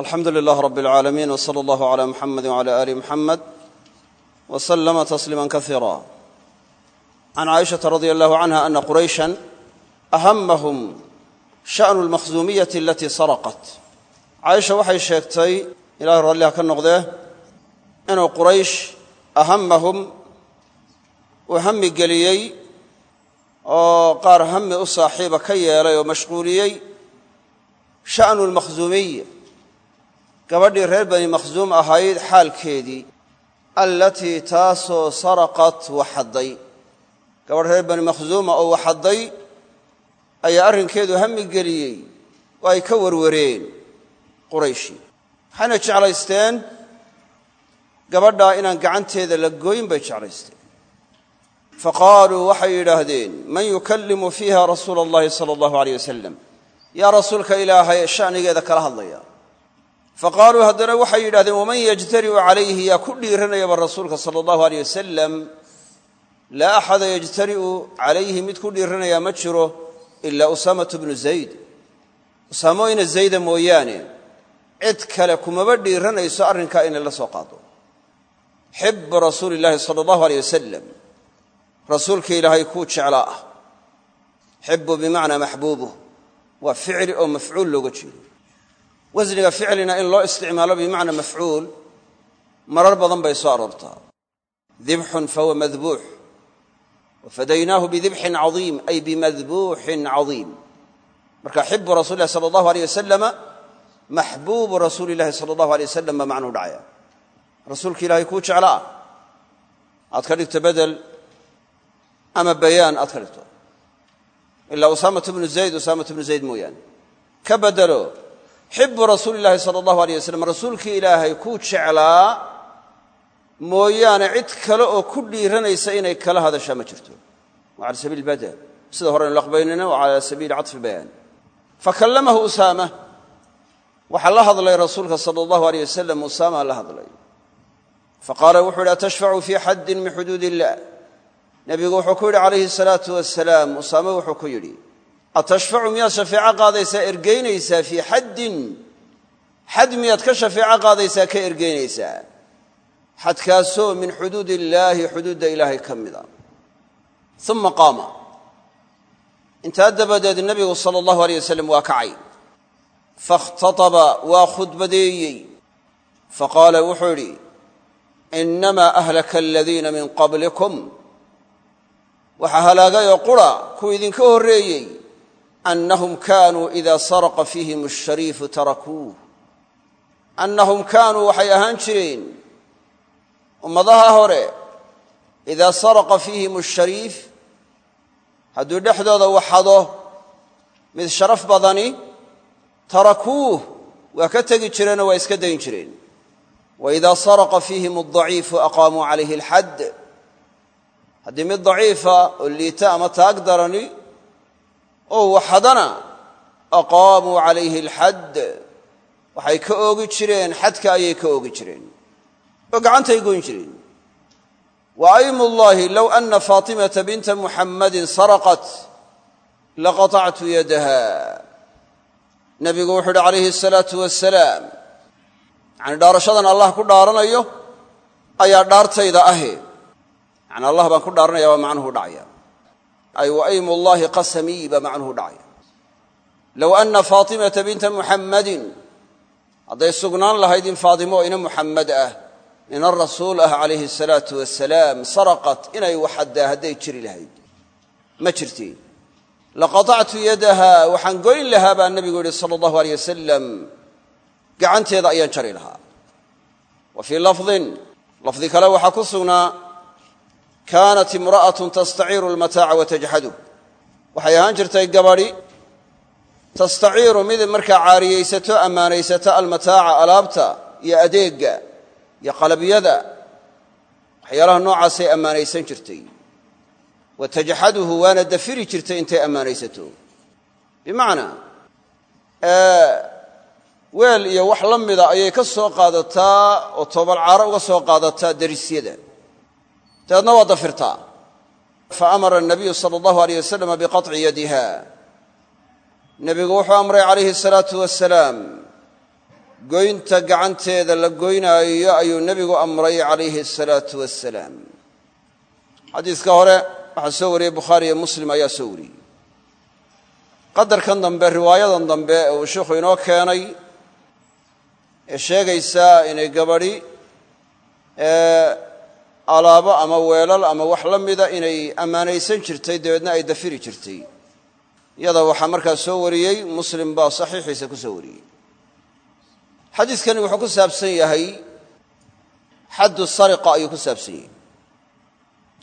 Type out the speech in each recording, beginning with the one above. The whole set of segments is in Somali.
alxamdu lilaah rab اlcaalamiin wsala allahu cala muxamadi wcala aali muxamed wslama tasliima kaiira can caaishata radia allahu canha ana qurayshan ahamahum sha'nu almakhzuumiyati alatii saraqat. Caaisha waxay sheegtay ilahay raalliha ka noqdee inuu quraysh ahamahum uu hami geliyey oo qaar hami u saaxiiba ka yeelay oo mashquuliyey sha'nu almakhzuumiy gabadhii reer bani makhzuum ahayd xaalkeedii allatii taasoo saraqat waxadday. Gabadh reer bani makhzuuma oo waxadday ayaa arrinkeedu hami geliyey oo ay ka warwareen qurayshii waxayna jeclaysteen gabadhaa inaan gacanteeda la goyn bay jeclaysteen. Faqaaluu waxay yidhaahdeen man yukallimu fiiha rasuula allahi sala allahu aleyh wasalam yaa rasuulka ilaahay sha'nigeeda kala hadlaya faqaaluu haddana waxay yidhahdeen waman yajtari'u calayhi? Yaa ku dhiiranayaba rasuulka sala allahu aleyh wasalam laa axada yajtari'u calayhi mid ku dhiiranayaa ma jiro ilaa usaamatu bnu zayd. Usaamooyna zayda mooyaane cid kale kumaba dhiiranayso arrinkaa inay la soo qaado. Xibu rasuuli illaahi sala allahu aleyh wasalam rasuulka ilaahay kuu jeclaa ah. Xibu bimacnaa maxbuubuh waa ficli oo mafcuul looga jeedo wasniga ficlina in loo isticmaalo bimacnaa mafcuul marar badan bay soo aroortaa. Dibxun fahuwa madbuux wafadaynaahu bidibxin cadiim ay bimadbuuxin cadiim. Marka xibu rasuli lahi sala allahu aleyh wasalama maxbuubu rasuuli illahi sala allahu aley wasalam baa macnuu dhacaya. Rasuulka ilaahay kuu jecla aad ka dhigto bedel ama bayaan aad ka dhigto. Ilaa usaamatu bnu zayd usaamatu bnu zayd mooyaane. Ka bedelo xibu rasuuli llahi sala allahu aleyh wasalam rasuulkii ilaahay kuu jeclaa mooyaane cid kale oo ku dhiiranaysa inay kala hadashaa ma jirto. Waa sabiil badel sida horeynu laqbaynayna waa cala sabiili bayaan fakallamahu usaama. Waxaa la hadlay rasuulka sala allahu aleyh wasalam usaama la hadlay. Faqaala wuxuu yidhi atashfacu fii xaddin min xuduud illah nebigu wuxuu ku yidhi calayhi salaatu wasalaam usaame wuxuu ku yidhi atashfacu miyaad shafeeco qaadaysaa ergeynaysaa fii xaddin? Xad miyaad ka shafeeco qaadaysaa ka ergeynaysaa xadkaasoo min xuduud illaahi xuduudda ilaahay ka mida. Uma qaama. Intaa dabadeed nebigu sala allahu aleyh wasalam waa kacay. Fakhtataba waa khudbadeeyey. Faqaala wuxuu yidhi inamaa ahlaka aladiina min qablikum. Waxaa halaagay oo qura kuwa idinka horreeyey annahum kaanuu idaa saraqa fiihim ashariifu tarakuuh annahum kaanuu waxay ahaan jireen ummadaha hore idaa saraqa fiihim ashariif hadduu dhexdooda waxado mid sharaf badani tarakuuh waa ka tegi jireenoo waa iska dayn jireen wa idaa saraqa fiihim aldaciifu aqaamuu calayhi alxadd haddii mid daciifa oo liita ama taag darani oo waxadana aqaamuu calayhi alxadd. Waxay ka oogi jireen xadka ayay ka oogi jireen. Oo gacantay goyn jireen. Wa aymullaahi low anna faatimata binta muxammadin saraqat laqatactu yadaha. Nebigu wuxuu uhi calayhi asalaatu wasalaam yacani dhaarashadan allah ku dhaaranayo ayaa dhaartayda ahe. Yani allah baan ku dhaaranaya baa macnuhu dhacaya ay wa aymullaahi qasamii baa macnuhu dhacaya low anna faatimata binta muxammadin hadday sugnaan lahayd in faatimo ina muxammed ah ina rasuul ah calayhi asalaatu wasalaam saraqat inay waxaddaa hadday jiri lahayd. Ma jirtiin laqatactu yadaha waxaan goyn lahaa baa nebigu yihi sala allahu aleyh wasalam gacanteeda ayaan jari lahaa. Wa fii lafdin lafdi kale waxaa ku sugnaa kaanat imra'atun tastaciiru almataaca wa tajxadu waxay ahaan jirtay gabadhi tastaciiru mid markaa caariyaysato ammaanaysato almataaca alaabta iyo adeegga iyo qalabyada waxyaalaha noocaasay ammaanaysan jirtay. Wa tajxaduhu waana dafiri jirtay intay ammaanaysato. Bimacnaa weel iyo wax la mida ayay ka soo qaadataa oo tobalcaaro uga soo qaadataa darisyada dabeedna waa dafirtaa fa amara anabiyu sala allahu aleyh wasalama biqaطci yadiha. Nebigu wuxuu amray calayhi asalaatu wasalaam goynta gacanteeda la goynaayo ayuu nebigu amray calayhi asalaatu wassalaam. Xadiiska hore waxaa soo wariyey bukhaari iyo muslim ayaa soo wariyey. Qadarkan dambe riwaayadan dambe ee uu sheikhu inoo keenay ee sheegaysaa inay gabadhi alaabo ama weelal ama wax la mida inay ammaanaysan jirtay dabeedna ay dafiri jirtay. Iyada waxaa markaa soo wariyey muslim baa saxiixiisa ku soo wariyey. Xadiidkani wuxuu ku saabsan yahay xaddu sariqa ayuu ku saabsan yahay.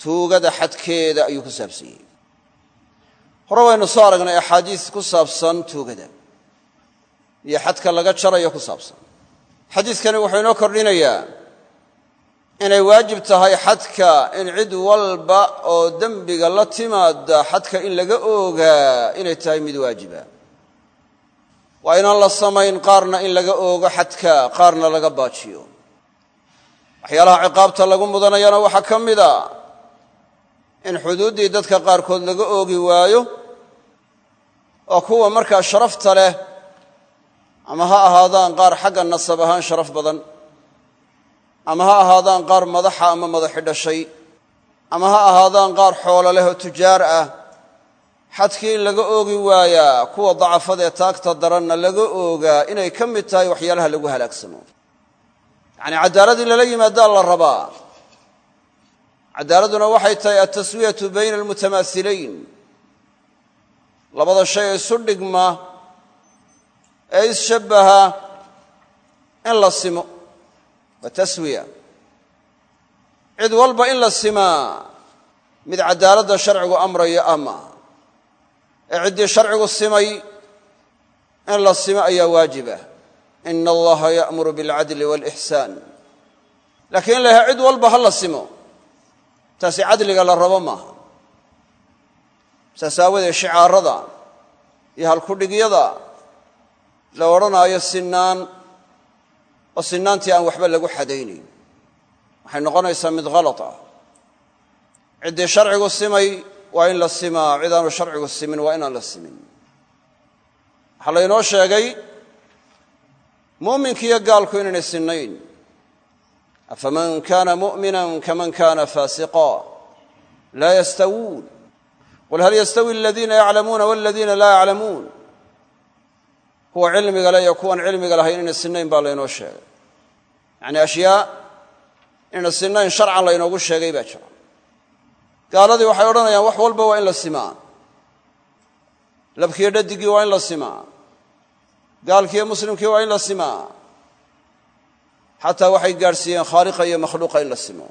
Tuugada xadkeeda ayuu ku saabsan yahay. Hore waynu soo aragnay axaadiis ku saabsan tuugada. Iyo xadka laga jarayo ku saabsan. Xadiidkani wuxuu inoo kordhinayaa inay waajib tahay xadka in cid walba oo dembiga la timaada xadka in laga oogaa inay tahay mid waajiba. Waa inaan la samayn qaarna in laga oogo xadka qaarna laga baajiyo. Waxyaalaha ciqaabta lagu mudanayana waxaa ka mid a in xuduuddii dadka qaarkood laga oogi waayo oo kuwa markaa sharafta leh ama ha ahaadaan qaar xagga nasab ahaan sharaf badan ama ha ahaadaan qaar madaxa ama madaxi dhashay. Ama ha ahaadaan qaar xoolo leh oo tujaar ah. Xadkii in laga oogi waayaa kuwa dacafadee taagta daranna laga oogaa inay ka mid tahay waxyaalaha lagu halaagsamo. Yacnii cadaalad lala yimaadaa la rabaa. Cadaaladuna waxay tahay altaswiyatu bayna almutamaasilayn. Labada shay ee isu dhigma ee isshabbaha in la simo waa taswiya. Cid walba in la simaa mid cadaaladda sharcigu amrayo maaha ee ciddii sharcigu simay in la simo ayaa waajibah ina allaha ya'muru bilcadli waalixsaan laakiin in la yahay cid walba ha la simo taasi cadliga la rabo maaha. Saas aawadeed shicaarada iyo halkudhigyada la odhanaayo sinaan oo sinaantii aan waxba lagu xadaynayn. Waxay noqonaysaa mid khalad ah. Ciddii sharcigu simay waa in la simaa. Cid aanu sharcigu simin waa inaan la simin. Waxaa laynoo sheegay muuminkiiyo gaalku inaynay sinnayn. Afaman kana mu'mina kaman kana faasiqa laa yastawuun. Qul hal yastawi aladiina yaclamuuna waladiina laa yaclamuun kuwa cilmiga le iyo kuwan cilmiga lahayn inay sinnayn baa laynoo sheegay. Yacni ashyaa inayna sinnayn sharcan laynoogu sheegay baa jira. Gaaladii waxay odhanayaan wax walba waa in la simaa. Labkiiyo dhadigii waa in la simaa. Gaalkiiyo muslimkii waa in la simaa. Xataa waxay gaadhsiiyeen khaaliqa iyo makhluuqa in la simo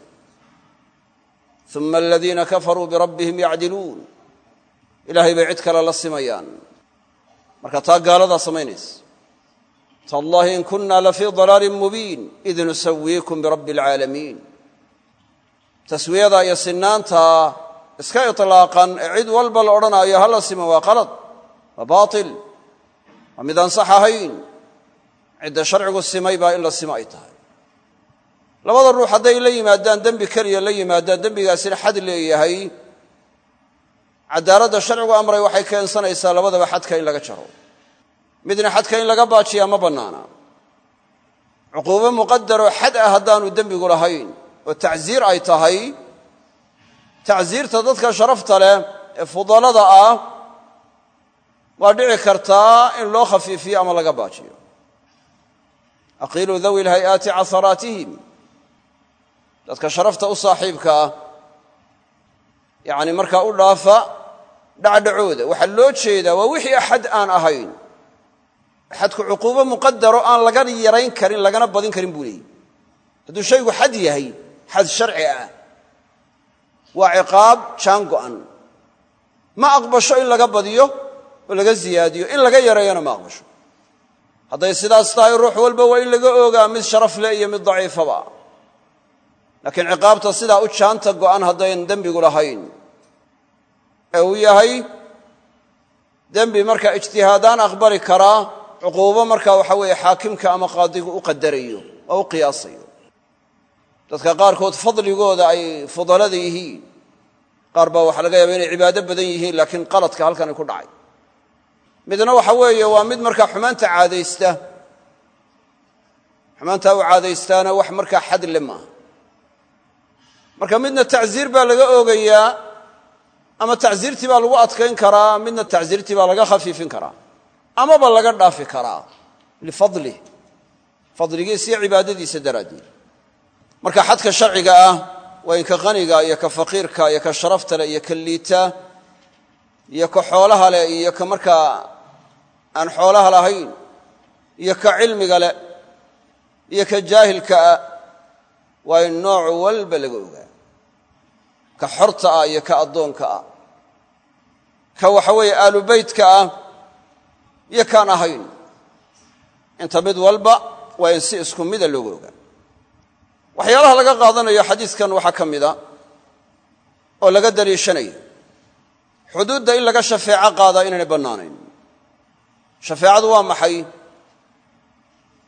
uma aladiina kafaruu birabbihim yacdiluun. Ilaahay bay cid kale la simayaan marka taa gaaladaa samaynaysa tallaahi in kunna lafii dalaalin mubiin id nusawiikum birabbi alcaalamiin taswiyada iyo sinaanta iska itlaaqan ee cid walba la odhanaayo ha la simo waa qalad waa baatil waa mid aan sax ahayn. Cidda sharcigu simay baa in la simo ay tahay. Labada ruux hadday la yimaadaan dembi keliya la yimaadaan dembigaasina xad leeyahay cadaaladda sharcigu amray waxay keensanaysaa labadaba xadka in laga jaro. Midna xadka in laga baajiyaa ma bannaana. Cuquubo muqadaroo xad ah haddaanu dembigu lahayn oo tacsiir ay tahay tacsiirta dadka sharafta leh ee fudalada ah waa dhici kartaa in loo khafiifiyo ama laga baajiyo. Aqiiluu dawi lhay-aati casaraatihim. Dadka sharafta u saaxiibka ah. Yacni markaa u dhaafa dhacdhacooda. Waxaa loo jeedaa waa wixii axad aan ahayn. Xadku cuquubo muqadaro aan laga yarayn karin lagana badin karin buu leeyey hadduu shaygu xad yahay xad sharci ah waa ciqaab jaan go'an. Ma aqbasho in laga badiyo oo laga siyaadiyo in laga yareeyona ma aqbasho. Hadday sidaas tahay ruux walba waa in laga oogaa mid sharaf leh iyo mid daciifaba. Laakiin ciqaabta sidaa u jaanta go'an haddayn dembigu lahayn ee uu yahay dembi markaa ijtihaadaan aqbali karaa cuquubo markaa waxa weeye xaakimka ama qaadigu u qadarayo oo u qiyaasayo. Dadka qaarkood fadligooda ay fudalada yihiin. Qaar baa waxaa laga yaaba inay cibaado badan yihiin laakiin qaladka halkani ku dhacay. Midna waxa weeye waa mid markaa xumaanta caadaysta. Xumaantaa u caadaystaana wax markaa xad le maaha. Marka midna tacsiir baa laga oogayaa ama tacsiirtii baa lagu adkayn karaa midna tacsiirtii baa laga khafiifin karaa. Amaba laga dhaafi karaa lifadlih fadligiisa iyo cibaadadiisa daraaddeed. Marka xadka sharciga ah waa in ka qaniga iyo ka faqiirka iyo ka sharafta leh iyo ka liita iyo ka xoolaha leh iyo ka markaa aan xoolaha lahayn iyo ka cilmiga leh iyo ka jaahilka ah waa in nooc walba laga ogaa ka xorta ah iyo ka addoonka ah ka waxa weeye aalubeytka ah iyo kaan ahayn. Inta mid walba waa in si isku mida looga ogaa waxyaalaha laga qaadanayo xadiidkan waxaa ka mida oo laga daliishanaya xuduudda in laga shafeeco qaadaa inaynay bannaanayn. Shafeecadu waa maxay?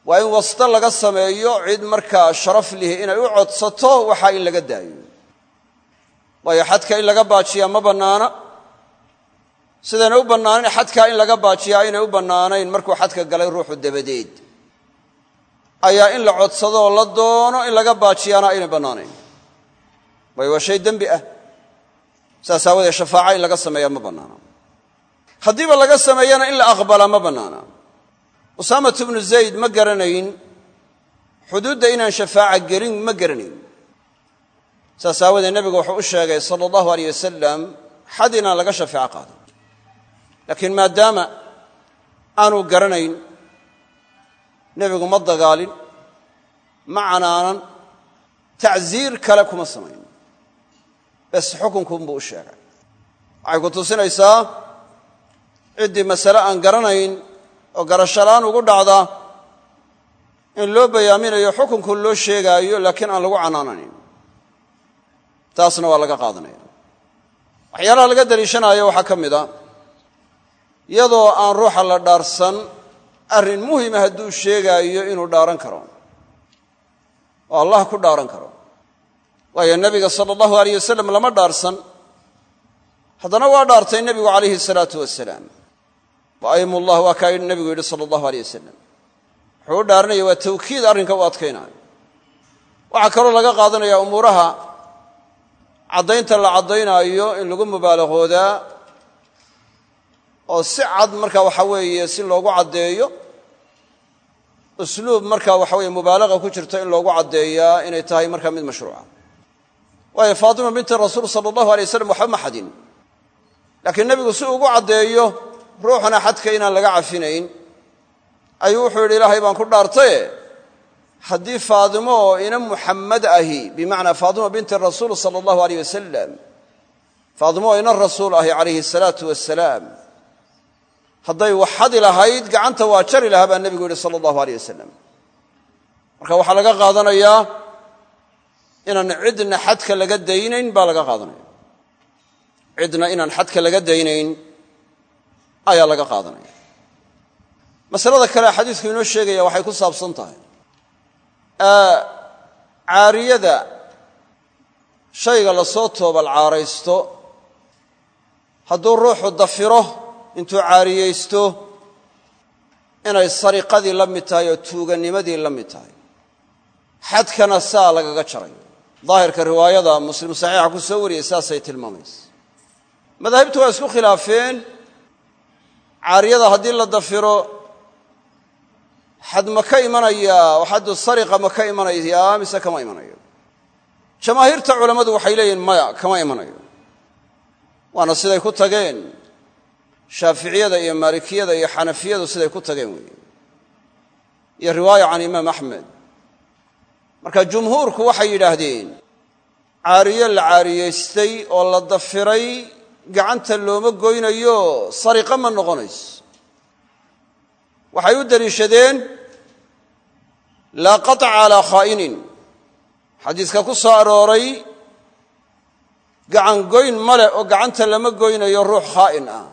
Waa in wasto laga sameeyo cid markaa sharaf lihi inay u codsato waxaa in laga daayo waayo xadka in laga baajiyaa ma bannaana. Sidayna u bannaanayn xadkaa in laga baajiyaa aynay u bannaanayn markuu xadka galay ruuxu dabadeed. Ayaa in la codsadoo la doono in laga baajiyaana aynay bannaanayn. Waayo waa shay dembi ah. Saas aawadee shafaaca in laga sameeyaa ma bannaana. Haddiiba laga sameeyana in la aqbalaa ma bannaana. Usaamat bnu zayd ma garanayn. Xuduudda inaan shafaaca gelin ma garanayn saas aawadee nebigu wuxuu u sheegay sala allahu aleyh wasalam xad inaan laga shafeeco qaadan laakiin maadaama aanu garanayn nebigu ma dagaalin ma canaanan tacsiir kale kuma samayn. Bes xukunkuunbuu u sheegay. Waxay ku tusinaysaa ciddii masale aan garanayn oo garashalaan ugu dhacda in loo bayaaminayo xukunku loo sheegaayo laakiin aan lagu canaanayn taasna waa laga qaadanaya. Waxyaalaha laga daliishanaayo waxaa ka mid a iyadoo aan ruuxa la dhaarsan arrin muhima hadduu sheegaayo inuu dhaaran karo. Oo allah ku dhaaran karo. Waayo nebiga sala allahu aleyh wasalam lama dhaarsan. Haddana waa dhaartay nebigu calayhi salaatu wasalaam wa aymu llah waa kaa nebigu yidhi sala allahu aleyh wasalam wuxuu dhaaranaya waa tawkiid arrinka u adkaynaayo. Waxaa kaloo laga qaadanaya umuuraha caddaynta la caddaynaayo in lagu mubaalaqoodaa oo si cad marka waxa weeye si loogu caddeeyo usluub marka waxa weye mubaalaqa ku jirto in loogu caddeeyaa inay tahay marka mid mashruuca. Waayo faatima binti rasuul sala allahu alay waslam waxba ma xadin. Laakiin nebigu si ugu caddeeyo ruuxna xadka inaan laga cafinayn ayuu wuxuu yidhi ilaahay baan ku dhaartaye haddii faadimo oo ina muxammad ahi bimacnaa faatima binti rasuul sala allahu aleyh wasalam faadimo oo ina rasuul ahi calayhi asalaatu wasalaam hadday wax xadi lahayd gacanta waa jari lahaa baa nebigu yidhi sala allahu aleyh wasalam marka waxaa laga qaadanayaa inaan cidna xadka laga daynayn baa laga qaadanaya. Cidna inaan xadka laga daynayn ayaa laga qaadanaya. Masalada kale xadiidku inoo sheegaya waxay ku saabsan tahay caariyada shayga la soo toobal caaraysto hadduu ruuxu dafiro intuu caariyaysto inay sariqadii la mid tahay oo tuuganimadii la mid tahay xadkana saa lagaga jarayo. Daahirka riwaayada muslim saxiixa ku soo wariyey saasay tilmaamaysa. Madaahibtu waa isku khilaafeen. Caariyada haddii la dafiro xad ma ka imanayaa oo xaddu sariqa ma ka imanayaa mise kama imanayo? Jamaahiirta culammadu waxay leeyihiin maya kama imanayo. Waana siday ku tageen. Shaaficiyada iyo maalikiyada iyo xanafiyadu siday ku tageen weeye. Iyo riwaaya can imaam axmed. Marka jumhuurku waxay yidhaahdeen caariye la caariyaystay oo la dafiray gacanta looma goynayo sariqa ma noqonayso waxay u deliishadeen laa qaطca calaa khaa'inin xadiiska ku soo arooray gacan goyn ma leh oo gacanta lama goynayo ruux khaa'in ah.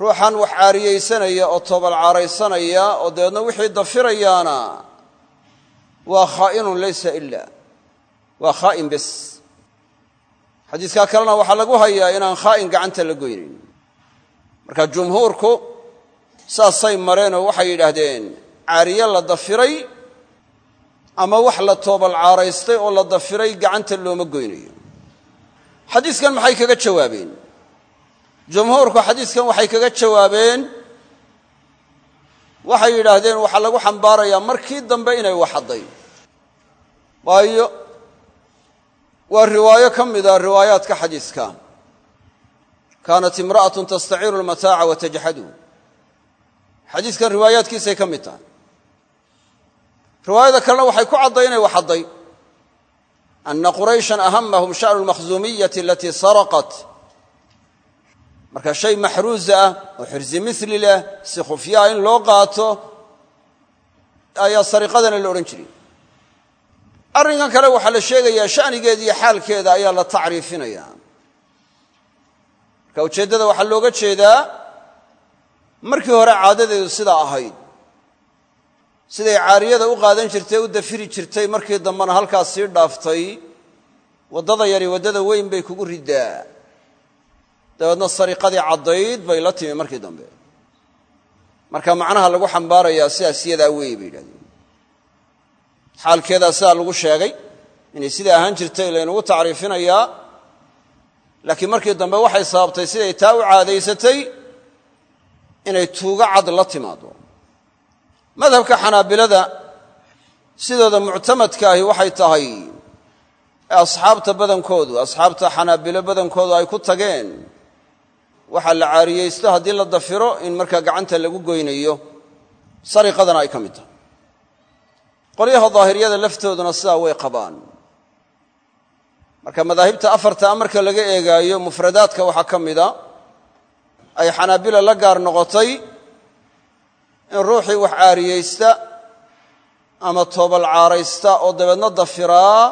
Ruuxan wax caariyaysanaya oo toobal caaraysanaya oo dabeedna wixii dafirayaana waa khaa'inun laysa ila waa khaa'in bes. Xadiiskaa kalena waxaa lagu hayaa inaan khaa'in gacanta la goynayn marka jumhuurku saasay mareen oo waxay yidhaahdeen caariye la dafiray ama wax la toobal caaraystay oo la dafiray gacanta looma goynayo? Xadiiskan maxay kaga jawaabeen? Jumhuurku xadiiskan waxay kaga jawaabeen waxay yidhaahdeen waxaa lagu xambaarayaa markii dambe inay waxadday waayo waa riwaayo ka mida riwaayaadka xadiiska. Kaanat imra'atun tastaciiru almataaca wa tajxadu xadiiskan riwaayaadkiisay ka mid tahay. Riwaayada kalena waxay ku cadday inay waxadday ana qurayshan ahamahum sha'nu lmakhzuumiyati alatii saraqat. Marka shay maxruuza ah oo xirsi mili leh si khufyaa in loo qaato ayaa sariqadana la odhan jiray. Arrinkan kale waxaa la sheegayaa sha'nigeeda iyo xaalkeeda ayaa la tacriifinaya marka ujeeddada waxaa looga jeedaa markii hore caadadeedu sidaa ahayd. Siday caariyada u qaadan jirtay u dafiri jirtay markii dambena halkaas sii dhaaftay waddada yari waddada weyn bay kugu riddaa dabeedna sariqadii caddayd bay la timi markii dambe. Marka macnaha lagu xambaarayaa sidaas yadaa weeye bay yidhahdeen. Xaalkeedaa sidaa lagu sheegay inay sidaa ahaan jirtay laynagu tacriifinayaa. Laakiin markii dambe waxay sababtay siday taa u caadaysatay inay tuugo cad la timaado madhabka xanaabilada sidooda muctamadka ahi waxay tahay asxaabta badankoodu asxaabta xanaabilo badankoodu ay ku tageen. Waxaa la caariyeysto haddii la dafiro in markaa gacanta lagu goynayo sariqadana ay ka mid tahay. Qolyaha daahiriyada laftooduna sidaa way qabaan. Marka madaahibta afartaa marka laga eegaayo mufradaadka waxaa ka mida ay xanaabila la gaar noqotay in ruuxii wax caariyeysta ama toobal caaraysta oo dabeedna dafiraa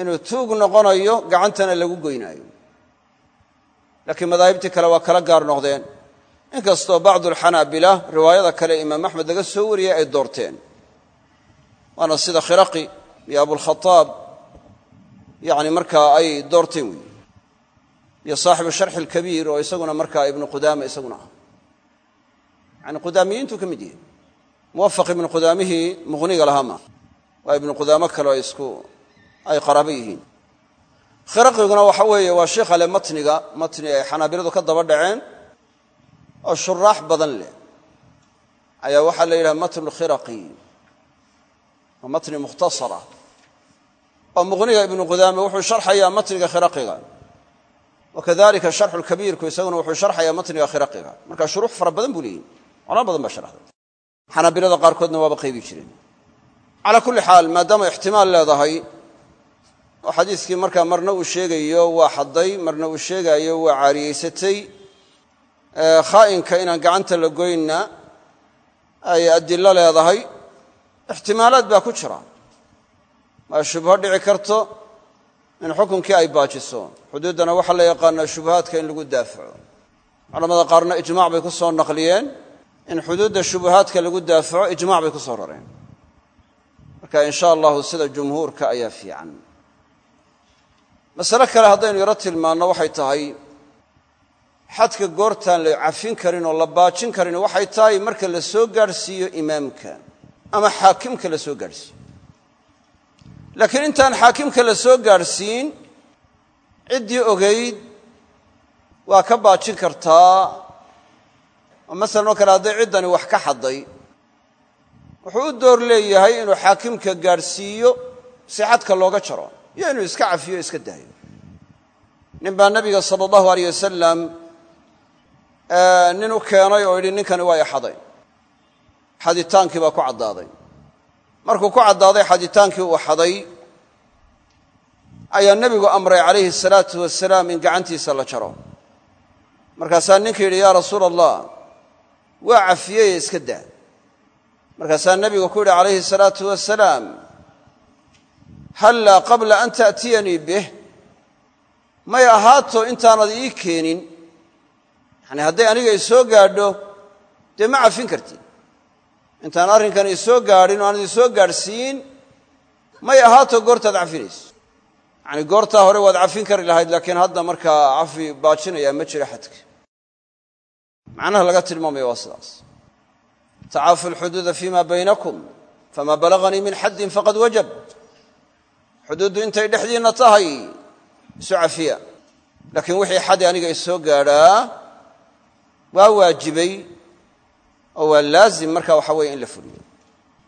inuu tuug noqonayo gacantana lagu goynaayo. Laakiin madaahibtii kale waa kala gaar noqdeen. Inkastoo bacdualxanaabila riwaayada kale imaam axmed laga soo wariyey ay doorteen. Waana sida khiraqi iyo abulkhadaab yani markaa ay doorteen weyi iyo saaxibu sharxi alkabiir oo isaguna markaa ibnu qudaama isaguna ah. Yani qudaamiyiintuu ka mid yahay muwafaq ibnu qudaamihii muqniga lahaa waa ibnu qudaamo kaleo isku ay qaraabo yihiin. Khiraqiguna waxa weeye waa sheikh ale matniga matni ay xanaabiladu ka daba dhaceen oo shuraax badan leh. Ayaa waxaa la yidhaha matnu khiraqi matni mukhtasara. Oo muqniga ibnu qudaame wuxuu sharxayaa matniga khiraqiga wakadalika sharxu lkabiirku isaguna wuxuu sharxayaa matniga khiraqiga marka shuruux fara badan buu leeyihi culamo badan baa sharxday xanaabilada qaarkoodna waaba qaybi jireen calaa kulli xaal maadaama ixtimaal leedahay oo xadiiskii markaa marna uu sheegayo waa xadday marna uu sheegaayo waa caariyeysatay khaa'inka inaan gacanta la goynna ay adilo leedahay ixtimaalaad baa ku jira waa shubho dhici karto in xukunkii ay baajiso. Xuduuddana waxaa la yaqaanaa shubahaadka in lagu daafaco. Culamada qaarna ijmac bay ku soo naqliyeen. In xuduudda shubuhaadka lagu daafaco ijmac bay ku soo rareen. Marka in sha allahu sida jumhuurka ayaa fiican. Masale kale haddaynu yaro tilmaanno waxay tahay xadka goortaan la cafin karin oo la baajin karin waxay tahay marka la soo gaadhsiiyo imaamka ama xaakimka la soo gaadhsiiyo laakiin intaan xaakimka la soo gaadhsiin ciddii ogayd waa ka baajin kartaa. Oo masalan oo kale hadday ciddani wax ka xadday wuxuu u door leeyahay inuu xaakimka gaadhsiiyo si xadka looga jaro iyo inuu iska cafiyo o iska daayo. Nin baa nebiga sala allahu aleyh wasalam nin u keenay oo yidhi ninkani waa ixaday xaditaankii baa ku caddaaday markuu ku caddaaday xaditaankii uu xaday ayaa nebigu amray calayhi asalaatu wasalaam in gacantiisa la jaro. Markaasaa ninka yidhi yaa rasuula allah waa cafiyeye iska daa. Markaasaa nebigu ku yidhi calayhi asalaatu wasalaam hallaa qabla an ta'tiyanii bih. May ahaato intaanad ii keenin. Yacni hadday aniga isoo gaadho dee ma cafin kartid intaan arrinkan isoo gaadhin o aanad isoo gaadhsiin may ahaato goortaad cafinayso yacni goortaa hore waad cafin kari lahayd laakiin hadda markaa cafi baajinayaa ma jiro xadka. Macnaha laga tilmaamaya waa sidaas. Tacaafu alxuduuda fima baynakum famaa balaganii min xaddin faqad wajab. Xuduuddu intay dhexdiinna tahay isu cafiya. Laakiin wixii xadi aniga isoo gaadhaa waa waajibay oo waa laazim marka waxa weeye in la fuliyo.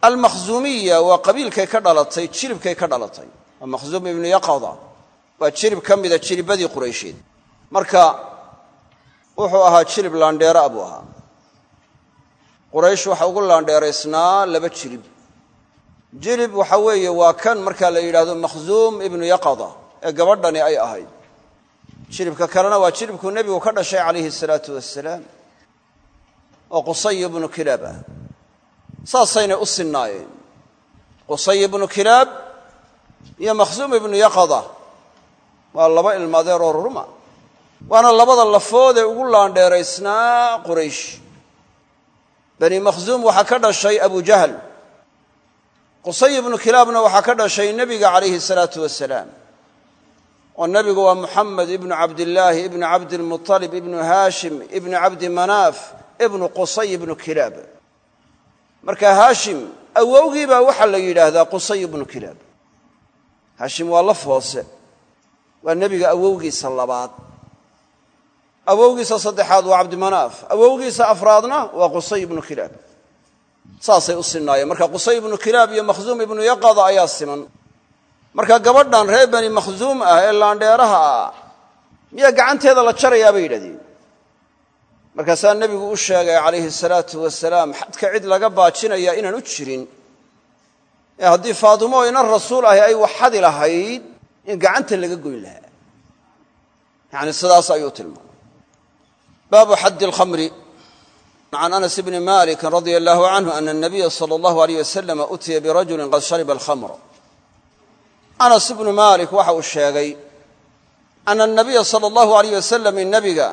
Almakhzuumiya waa qabiilkay ka dhalatay jilibkay ka dhalatay. Waa makhzuum ibnu yaqada waa jilib ka mida quraysheed marka wuxuu ahaa jilib laandheera buu ahaa. Quraysh waxa ugu laandheeraysnaa laba jilib jilib waxa weeye waa kan marka la yidhaahdo makhzuum ibnu yaqada ee gabadhani ay ahayd. Jilibka kalena waa jilibkuu nebigu ka dhashay calayhi salaatu wasalaam oo qusay ibnu kilaab ah. Saasaynay u sinnaayeen. Qusay ibnu kilaab iyo makhsuum ibnu yaqada waa laba ilmaadeer oo rurma waana labada lafood ee ugu laandheeraysnaa quraysh. Bani makhsuum waxaa ka dhashay abujahl qusay ibnu kilaabna waxaa ka dhashay nebiga calayhi salaatu wasalaam. Oo nebigu waa muxamed ibnu cabdillaahi ibnu cabdilmualib ibnu haashim ibnu cabdi manaaf ibnu qusay ibnu kilaab. Marka haashim awowgii baa waxaa la yidhaahdaa qusay ibnu kilaab. Haashim waa laf hoose. Waa nebiga awowgiisa labaad. Awowgiisa saddexaad waa cabdimanaaf. Awowgiisa afraadna waa qusay ibnu kilaab. Saasay u sinnaayeen marka qusay ibnu kilaab iyo makhsuum ibnu yaqada ayaa siman. Marka gabadhan reer bani makhsuum ah ee laandheeraha ah miyaa gacanteeda la jarayaa bay yidhahdeen markaasaa nebigu u sheegay calayhi salaatu wasalaam xadka cid laga baajinaya inaan u jirin. Ee haddii faatimo oo inan rasuul ahi ay wax xadi lahayd in gacanta laga goyn lahaa. Yacni sidaas ayuu tilmaamay. Baabu xaddi alkhamri. Can anas bni malikin radia allahu canhu ana anabiya sala allahu aleyh wasalam utiya birajulin qad shariba alkhamra anas ibnu malik waxa uu sheegay ana anabiya sala allahu aleyh wasalam nabiga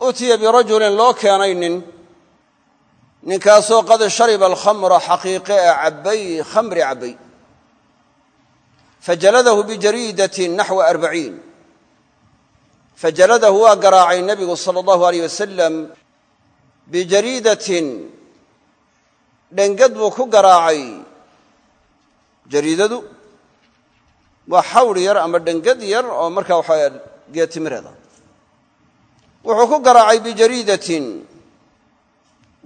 utiya birajulin loo keenay nin. Ninkaasoo qad shariba alkhamra xaqiiqe ee cabbay khamri cabbay. Fajaladahu bijariidatin naxwa arbaciin. Fajaladahu waa garaacay nebigu sala allahu aleyh wasalam bijariidatin. Dhengad buu ku garaacay. Jariidadu waa xawr yar ama dhengad yar oo markaa waxaa geetimireeda wuxuu ku garaacay bijariidatin.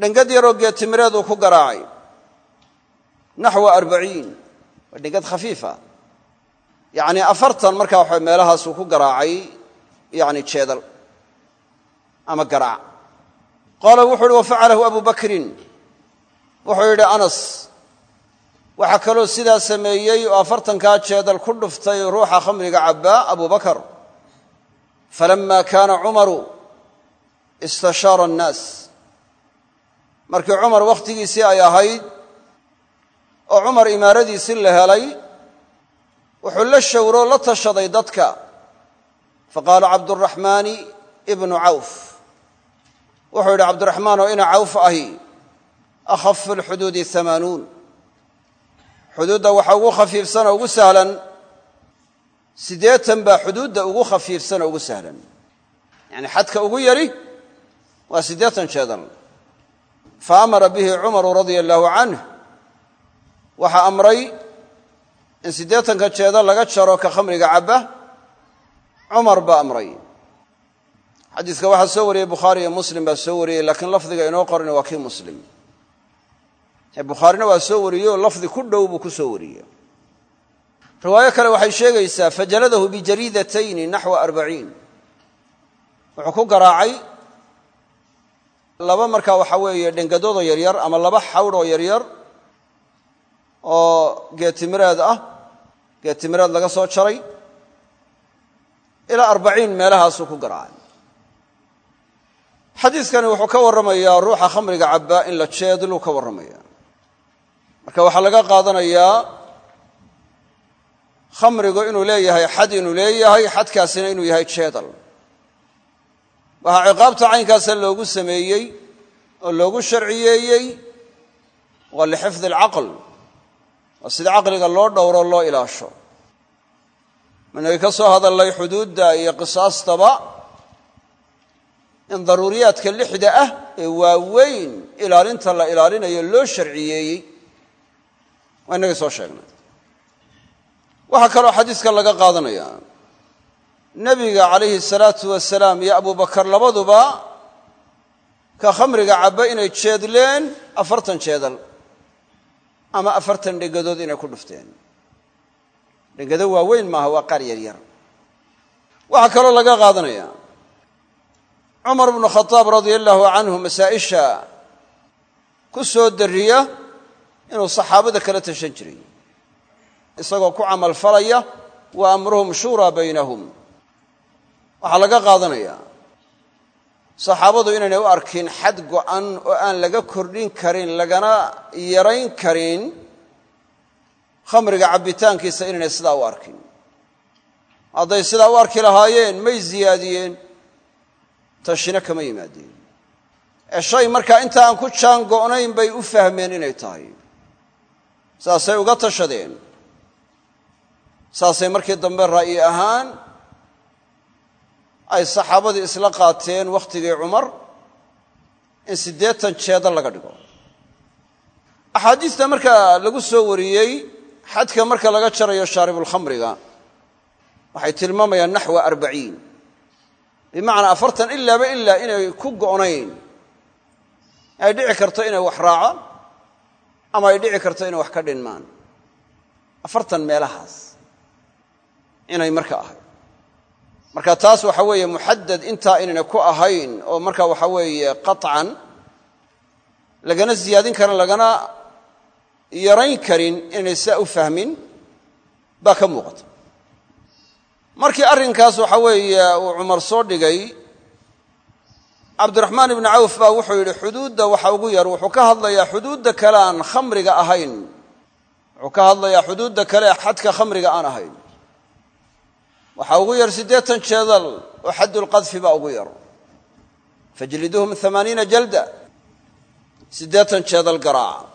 Dhengad yaroo geetimireeduu ku garaacay. Naxwa arbaciin. Waa dhengad khafiifa. Yacni afartan markaa waxa meelahaasuu ku garaacay yani jeedal ama garaac. Qaala wuxu uhi wafacalahu abu bakrin. Wuxuu yidhi anas waxaa kaloo sidaa sameeyey oo afartankaa jeedal ku dhuftay ruuxa khamriga cabbaa abu bakar. Falama kaana cumaru istashaara annaas markii cumar wakhtigiisii ay ahayd oo cumar imaaradiisii la helay wuxuu la showroo la tashaday dadka. Faqaala cabduraxmaani ibnu cawf. Wuxuu yidhi cabdiraxmaan oo ina cawf ahi akhafu alxuduudi amaanuun xuduudda waxa ugu khafiifsan oo ugu sahlan siddeetan baa xuduudda ugu khafiifsan oo ugu sahlan. Yacni xadka ugu yari waa siddeetan jeedal fa amara bihi cumaru radia allaahu canh waxaa amray in siddeetanka jeedal laga jaro ka khamriga cabba. Cumar baa amray. Xadiiska waxaa soo wariyey bukhaari iyo muslim baa soo wariyey laakiin lafdiga inoo qoran waa kii muslim. Bukhaarina waa soo wariyey lafdi ku dhow buu ku soo wariyey. Riwaayo kale waxay sheegaysaa fajaladahu bijariidatayni naxwa arbaciin. Wuxuu ku garaacay laba markaa waxaa weeye dhengadoodoo yaryar ama laba xawdoo yaryar oo geetimireed ah geetimireed laga soo jaray ilaa arbaciin meelahaasuu ku garaacay. Xadiidkani wuxuu ka warramayaa ruuxa khamriga cabbaa in la jeedluu ka warramaya. Marka waxaa laga qaadanayaa khamrigu inuu leeyahay xad inuu leeyahay xadkaasina inuu yahay jeedal waxaa ciqaabta caynkaasa loogu sameeyey oo loogu sharciyeeyey waa lixifdi alcaql. Waa sida caqliga loo dhowro loo ilaasho. Managay ka soo hadallay xuduudda iyo qisaastaba in daruuriyaadka lixda ah ee waaweyn ilaalinta la ilaalinayo loo sharciyeeyey. Waa innagii soo sheegnay. Waxaa kaloo xadiiska laga qaadanayaa nebiga calayhi salaatu wasalaam iyo abubakar labaduba ka khamriga cabba inay jeedleen afartan jeedal ama afartan dhegadood inay ku dhufteen. Dhegado waaweyn maaha waa qaar yaryar waxaa kaloo laga qaadanayaa cumar bnu khadaab radia allaahu canhu masaa'isha ku soo darriya inuu saxaabada kala tashan jiray. Isagoo ku camal falaya wa amruhum shuuraa baynahum waxaa laga qaadanayaa saxaabadu inaynay u arkin xad go'an oo aan laga kordhin karin lagana yarayn karin khamriga cabbitaankiisa inaynay sidaa u arkin. Hadday sidaa u arki lahaayeen may ziyaadiyeen tashina kama yimaadeen. Ee markaa inta aan ku jaan go'nayn bay u fahmeen inay tahay. Saasay uga tashadeen. Saasay markii dambe ra'yi ahaan ay saxaabadii isla qaateen wakhtigii cumar in siddeetan jeeda laga dhigo. Axaadiista markaa lagu soo wariyey xadka marka laga jarayo shaaribulkhamriga waxay tilmaamayaan naxwa arbaciin. Bimacnaa afartan ilaaba ilaa inay ku go'nayn. Ay dhici karto inay wax raaco ama ay dhici karto inay wax ka dhinmaan. Afartan meelahaas inay marka ahayd marka taas waxa weeye muxadad intaa inayna ku ahayn oo marka waxa weeye qaطcan lagana ziyaadin karin lagana yarayn karin inaynay sidaa u fahmin baa ka muuqata. Markii arrinkaas waxa weeye uu cumar soo dhigay cabdiraxmaan ibni cawf baa wuxuu yidhi xuduudda waxa ugu yar wuxuu ka hadlayaa xuduudda kale aan khamriga ahayn. Wuxuu ka hadlayaa xuduudda kale xadka khamriga aan ahayn waxaa ugu yar siddeetan jeedal oo xaddulqadfi baa ugu yar. Fajliduhum amaaniina jalda. Siddeetan jeedal garaaca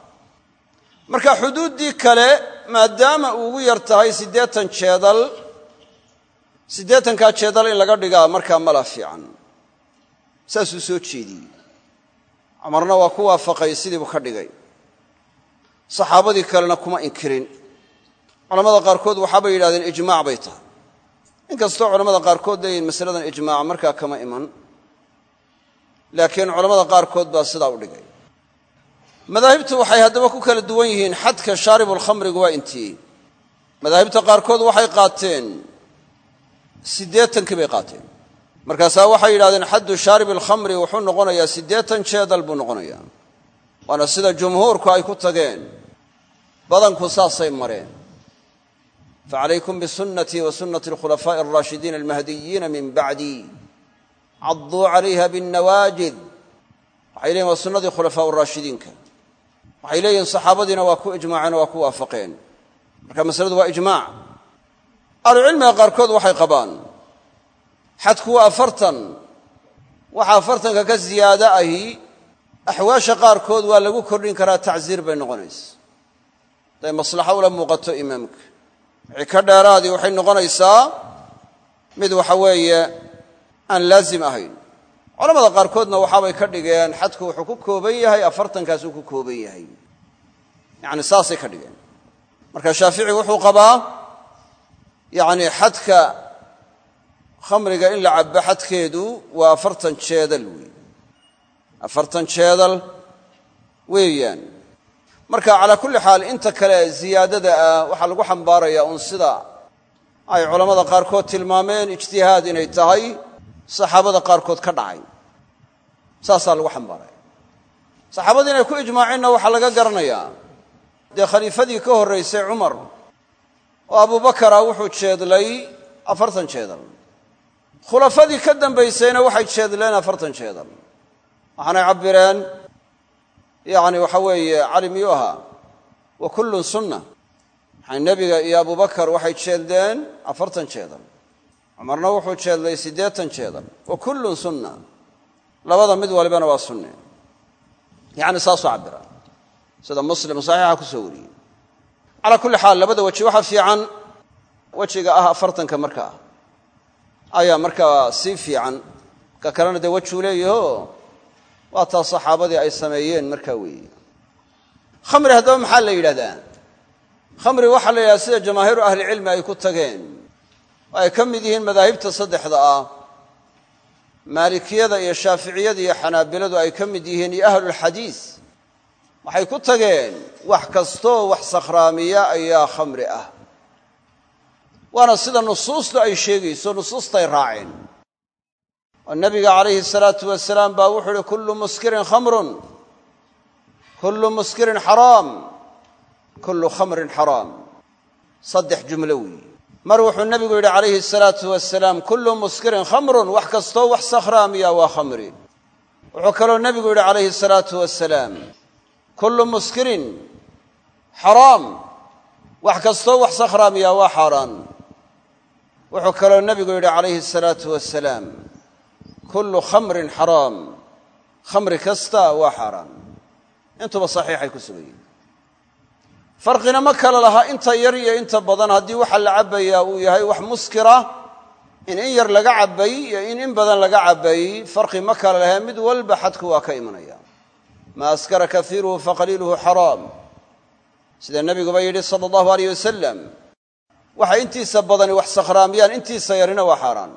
marka xuduuddii kale maadaama uu ugu yar tahay siddeetan jeedal siddeetankaa jeedal in laga dhigaa markaa mala fiican. Saasuu soo jeediyey. Cumarna waa ku waafaqay sidiibuu ka dhigay. Saxaabadii kalena kuma inkirin. Culamada qaarkood waxaabay yidhahdeen ijmaac bay tahay inkastoo culamada qaarkood leeyihiin masaladan ijmaac markaa kama iman laakiin culamada qaarkood baa sidaa u dhigay. Madaahibtu waxay haddaba ku kala duwan yihiin xadka shaaribulkhamrigu waa intii. Madaahibta qaarkood waxay qaateen siddeetankii bay qaateen. Markaasaa waxay yidhahdeen xaddu shaaribi alkhamri wuxuu noqonayaa siddeetan jeedal buu noqonayaa. Waana sida jumhuurku ay ku tageen badanku saasay mareen facalaykum bisunnatii wa sunnati alkhulafaa'i alraashidiina almahdiyiina min bacdi cadduu calayha binnawaajid waxay leeyihiin waa sunnadii khulafaau raashidiinka waxay leeyihiin saxaabadiina waa ku ijmaaceen oo waa ku waafaqeen marka masaladu waa ijmaac ahlucilmiga qaarkood waxay qabaan xadku waa afartan waxa afartanka ka ziyaado ahi axwaasha qaarkood waa lagu kordhin karaa tacsiir bay noqonaysa haday maslaxo ula muuqato imaamka ka dheeraadii waxay noqonaysaa mid waxa weeye aan laazim ahayn. Culamada qaarkoodna waxaabay ka dhigeen xadku wuxuu ku kooban yahay afartankaasuu ku kooban yahay. Yacni saasay ka dhigeen. Marka shaafici wuxuu qabaa yacni xadka khamriga in la cabbo xadkeedu waa afartan jeedal weey afartan jeedal weeyaan marka calaa kulli xaal inta kale ziyaadada ah waxaa lagu xambaarayaa un sida ay culammada qaarkood tilmaameen ijtihaad inay tahay saxaabada qaarkood ka dhacay. Saasaa lagu xambaaraya. Saxaabada inay ku ijmaaceenna waxaa laga garanayaa. Dee khaliifadii ka horraysay cumar oo abubakara wuxuu jeedlay afartan jeedal. Khulafadii ka dambaysayna waxay jeedleen afartan jeedal. Waxaanay cabbireen yacni waxa weeye cali miyuu ahaa? Wa kullun sunna. Maxay nebiga iyo abubakar waxay jeedleen afartan jeedal cumarna wuxuu jeedlay siddeetan jeedal wa kullun sunna. Labada mid walibana waa sunne. Yacni saasuu cabbira. Sida muslim saxiixa ku soo wariyey. Calaa kulli xaal labada weji waxaa fiican wejiga ah afartanka marka. Ah ayaa markaa sii fiican. Ka kalena dee wejuu leeyaho waa taa saxaabadii ay sameeyeen markaa weeye. Khamri haddaba maxaa la yidhahdaa? Khamri waxaa la yidhaha sida jamaahiiru ahlicilmi ay ku tageen. Oo ay ka mid yihiin madaahibta saddexda ah maalikiyada iyo shaaficiyada iyo xanaabiladu ay ka mid yihiin iyo ahlulxadiis waxay ku tageen wax kastoo wax sakhraamiya ayaa khamri ah. Waana sida nusuustu ay sheegayso nusuustay raaceen oo nabiga calayhi salaatu wasalaam baa wuxuu uhi kullu muskirin khamrun kullu muskirin xaraam kullu khamrin xaraam saddex jumlo weeye mar wuxuu nebigu yidhi calayhi salaatu wasalaam kullu muskirin khamrun wax kastoo wax sakhraamiya waa khamri. Wuxuu kaloo nebigu yidhi calayhi salaatu wasalaam kullu muskirin xaraam wax kastoo wax sakhraamiya waa xaaraan. Wuxuu kaloo nebigu yidhi calayhi salaatu wasalaam kullu khamrin xaraam. Khamri kasta waa xaaraan intuba saxiixay ku sugan yihiin farqina ma kale laha inta yar iyo inta badan. Haddii waxa la cabbayaa uu yahay wax muskira in in yar laga cabbay iyo in in badan laga cabbay farqi ma kale lahe mid walba xadku waa ka imanaya. Maa askara kaiiruhu faqaliiluhu xaraam. Sida nebiguba yidhi sala allahu aleyh wasalam waxay intiisa badani wax sakhraamiyaan intiisa yarina waa xaaraan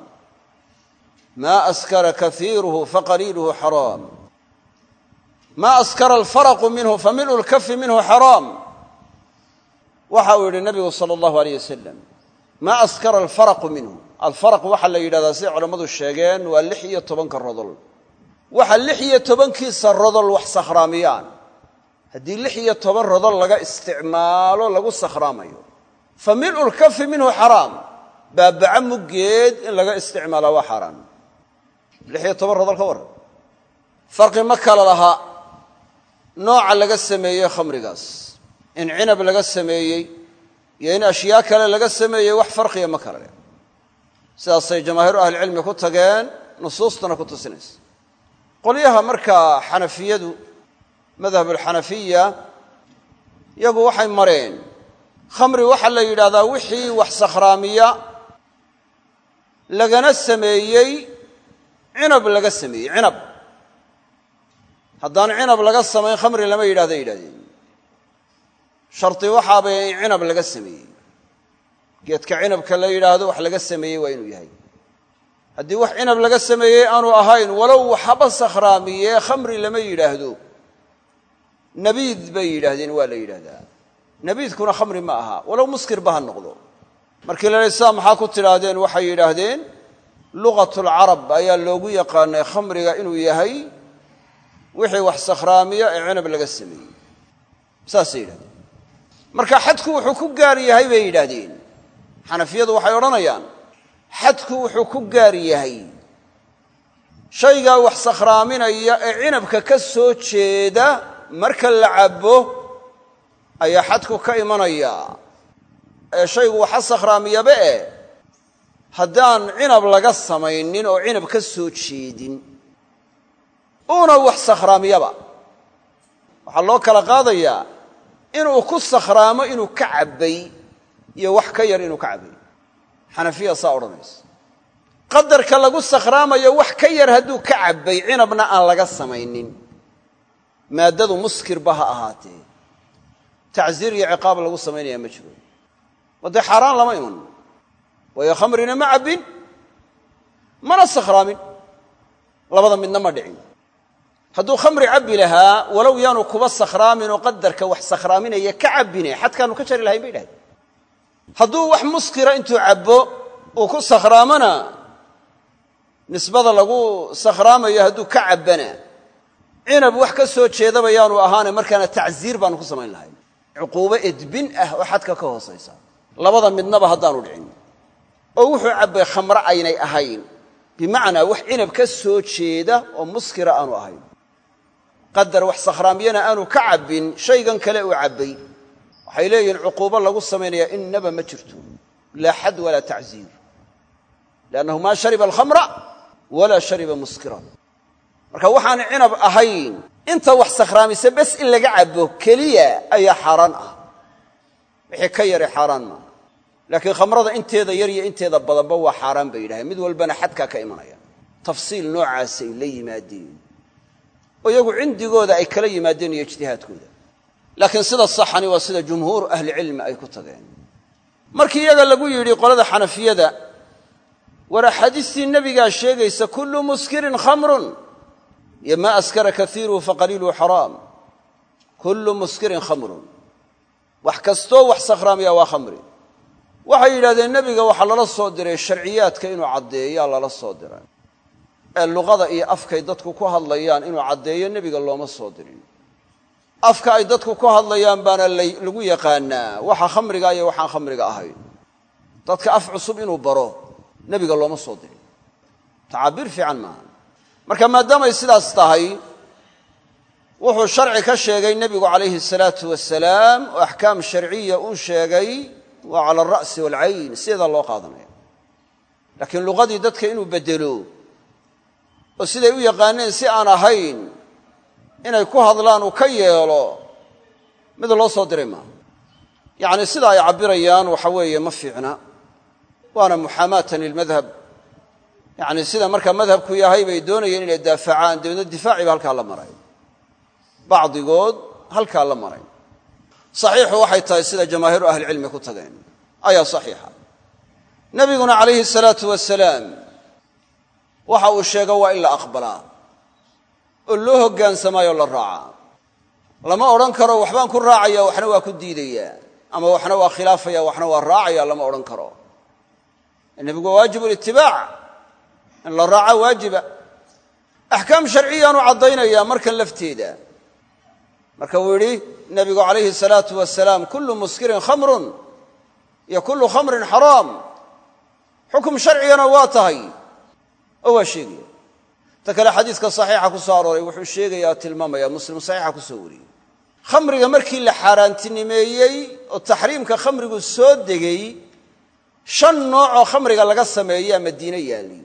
maa askara kaiiruhu faqaliiluhu xaraam maa askara alfaraqu minhu famil'u lkafi minhu xaraam waxa uu yidhi nabigu sala allahu aleyh wasalam maa askara alfaraqu minhu alfaraq waxaa la yidhahdaa siday culammadu sheegeen waa lix iyo tobanka rodol waxa lix iyo tobankiisa rodol wax sakhraamiyaan haddii lix iyo toban rodol laga isticmaalo lagu sakhraamayo fa mil'u lkafi minhu xaraam baabaca muggeed in laga isticmaalaa waa lix iyo toban rodol ka warran farqi ma kala laha. Nooca laga sameeyey khamrigaas. In cinab laga sameeyey iyo in ashyaa kale laga sameeyey wax farqiya ma kale leh sidaasay jamaahiiru ahlicilmi ku tageen nusuustuna ku tusinaysa. Qolyaha markaa xanafiyadu madhabulxanafiya iyagu waxay mareen khamri waxaa la yidhahdaa wixii wax sakhraamiya lagana sameeyey cinab laga sameeyey cinab. Haddaan cinab laga samayn khamri lama yidhahda yidhahdeen shardi waxaabay in cinab laga sameeyey. Geedka cinabka la yidhaahdo wax laga sameeyey waa inuu yahay. Haddii wax cinab laga sameeyey aanu ahayn walow waxaba sakhraamiyee khamri lama yidhaahdo. Nabiid bay yidhaahdeen waa la yidhaahdaa. Nabiidkuna khamri ma aha walow muskirba ha noqdo. Markii la leey sidaa maxaa ku tidhaahdeen? Waxay yidhaahdeen lugatulcarab ayaa loogu yaqaanay khamriga inuu yahay wixii wax sakhraamiya ee cinab laga sameeyey. Saasay yidhahdeen. Marka xadku wuxuu ku gaar yahay bay yidhaahdeen. Xanafiyadu waxay odhanayaan xadku wuxuu ku gaar yahay shaygaa wax sakhraaminaya ee cinabka ka soo jeeda marka la cabbo ayaa xadku ka imanaya. Ee shaygu waxa sakhraamiyaba eh haddaan cinab laga samaynin oo cinab ka soo jeedin uuna wax sakhraamiyaba. Waxaa loo kala qaadayaa inuu ku sakhraamo inuu ka cabbay iyo wax ka yar inuu ka cabbay. Xanafiya saa odhanaysa. Qadarka lagu sakhraamayo wax ka yar hadduu ka cabbay cinabna aan laga samaynin. Maaddadu muskirba ha ahaatee. Tacsiir iyo ciqaab lagu samaynaya ma jiro. Oo dee xaaraan lama iman waayo khamrina ma cabbin mana sakhraamin labada midna ma dhicin. Hadduu khamri cabbi lahaa walow yaanu kuba sakhraaminoo qadarka wax sakhraaminaya ka cabbine xadkaanu ka jari lahayn bay dhahay hadduu wax muskira intuu cabbo uu ku sakhraamona nisbada lagu sakhraamayo hadduu ka cabbana cinab wax ka soo jeedaba yaanu ahaane markaana tacsiir baanu ku samayn lahayn. Cuquubo edbin ah oo xadka ka hoosaysa. Labada midnaba haddaanu dhicin oo wuxuu cabbay khamro aynay ahayn. Bimacnaa wax cinab ka soo jeeda oo muskira aanu ahayn. Qadar wax sakhraamiyana aanu ka cabbin shaygan kale uu cabbay. Waxay leeyihiin cuquubo lagu samaynayaa innaba ma jirto. Laa xad walaa tacsiir liannahu maa shariba alkhamra walaa shariba muskiran marka waxaan cinab ahayn inta wax sakhraamise bes in laga cabbo keliya ayaa xaaraan ah. Wixii ka yare xaaraan maaha laakiin khamrada inteeda yar iyo inteeda badanba waa xaaraan bay yidhahdeen. Mid walbana xadkaa ka imanaya. Tafsiil noocaasay la yimaadeen. Oo iyagu cindigooda ay kala yimaadeen iyo ijtihaadkooda. Laakiin sida saxani waa sida jumhuuru ahlicilmi ay ku tageen. Markii iyaga lagu yidhi qolada xanafiyada war axaadiistii nebigaa sheegaysa kullu muskirin khamrun iyo maa askara kaiiruhu faqaliiluhu xaraam. Kullu muskirin khamrun. Wax kastoo wax sakhraamaya waa khamri waxay yidhahdeen nebiga waxaa lala soo diray sharciyaadka inuu caddeeyaa lala soo diray ee luqada iyo afkay dadku ku hadlayaan inuu caddeeyo nebiga looma soo dirin. Afka ay dadku ku hadlayaan baana lagu yaqaanaa waxa khamriga iyo waxaan khamriga ahayn. Dadka af cusub inuu baro nebiga looma soo dirin. Tacaabiir fiican maaha marka maadaamay sidaas tahay wuxuu sharci ka sheegay nebigu calayhi salaatu wasalaam oo axkaam sharciya uu sheegay waa cala alra'si waalcayn sideedaa loo qaadanaya laakiin luqadii dadka inuu beddelo oo siday u yaqaaneen si aan ahayn inay ku hadlaan uu ka yeelo mid loo soo diray maaha yacni sida ay cabbirayaan waxa weeye ma fiicna waana muxaamaatan lilmadhab yacni sida markaa madhabku yahay bay doonayeen inay daafacaan dabeedna difaaciba halkaa la maray. Bacdigood halkaa la maray saxiixu waxay tahay sida jamaahiiru ahlicilmi ku tageen. Ayaa saxiixa. Nebiguna calayhi salaatu wasalaam waxa uu sheego waa in la aqbalaa oo loo hoggaansamaayo la raacaa. Lama odhan karo waxbaan ku raacaya waxna waa ku diidayaa ama waxna waa khilaafaya waxna waa raacaya lama odhan karo. Nebigu waa waajibu litibaac in la raaca waajiba. Axkaam sharciyaanu caddaynayaa markan lafteeda marka uu yidhi nebigu calayhi salaatu wasalaam kullu muskirin khamrun iyo kullu khamrin xaraam. Xukum sharcigana waa tahay. Oo waa sheegaya ta kale xadiiska saxiixa ku soo arooray wuxuu sheegayaa tilmaamaya muslim saxiixa ku soo wariyey. Khamriga markii la xaaraantinimeeyey oo taxriimka khamrigu soo degay shan noocoo khamriga laga sameeyaa madiine yaallay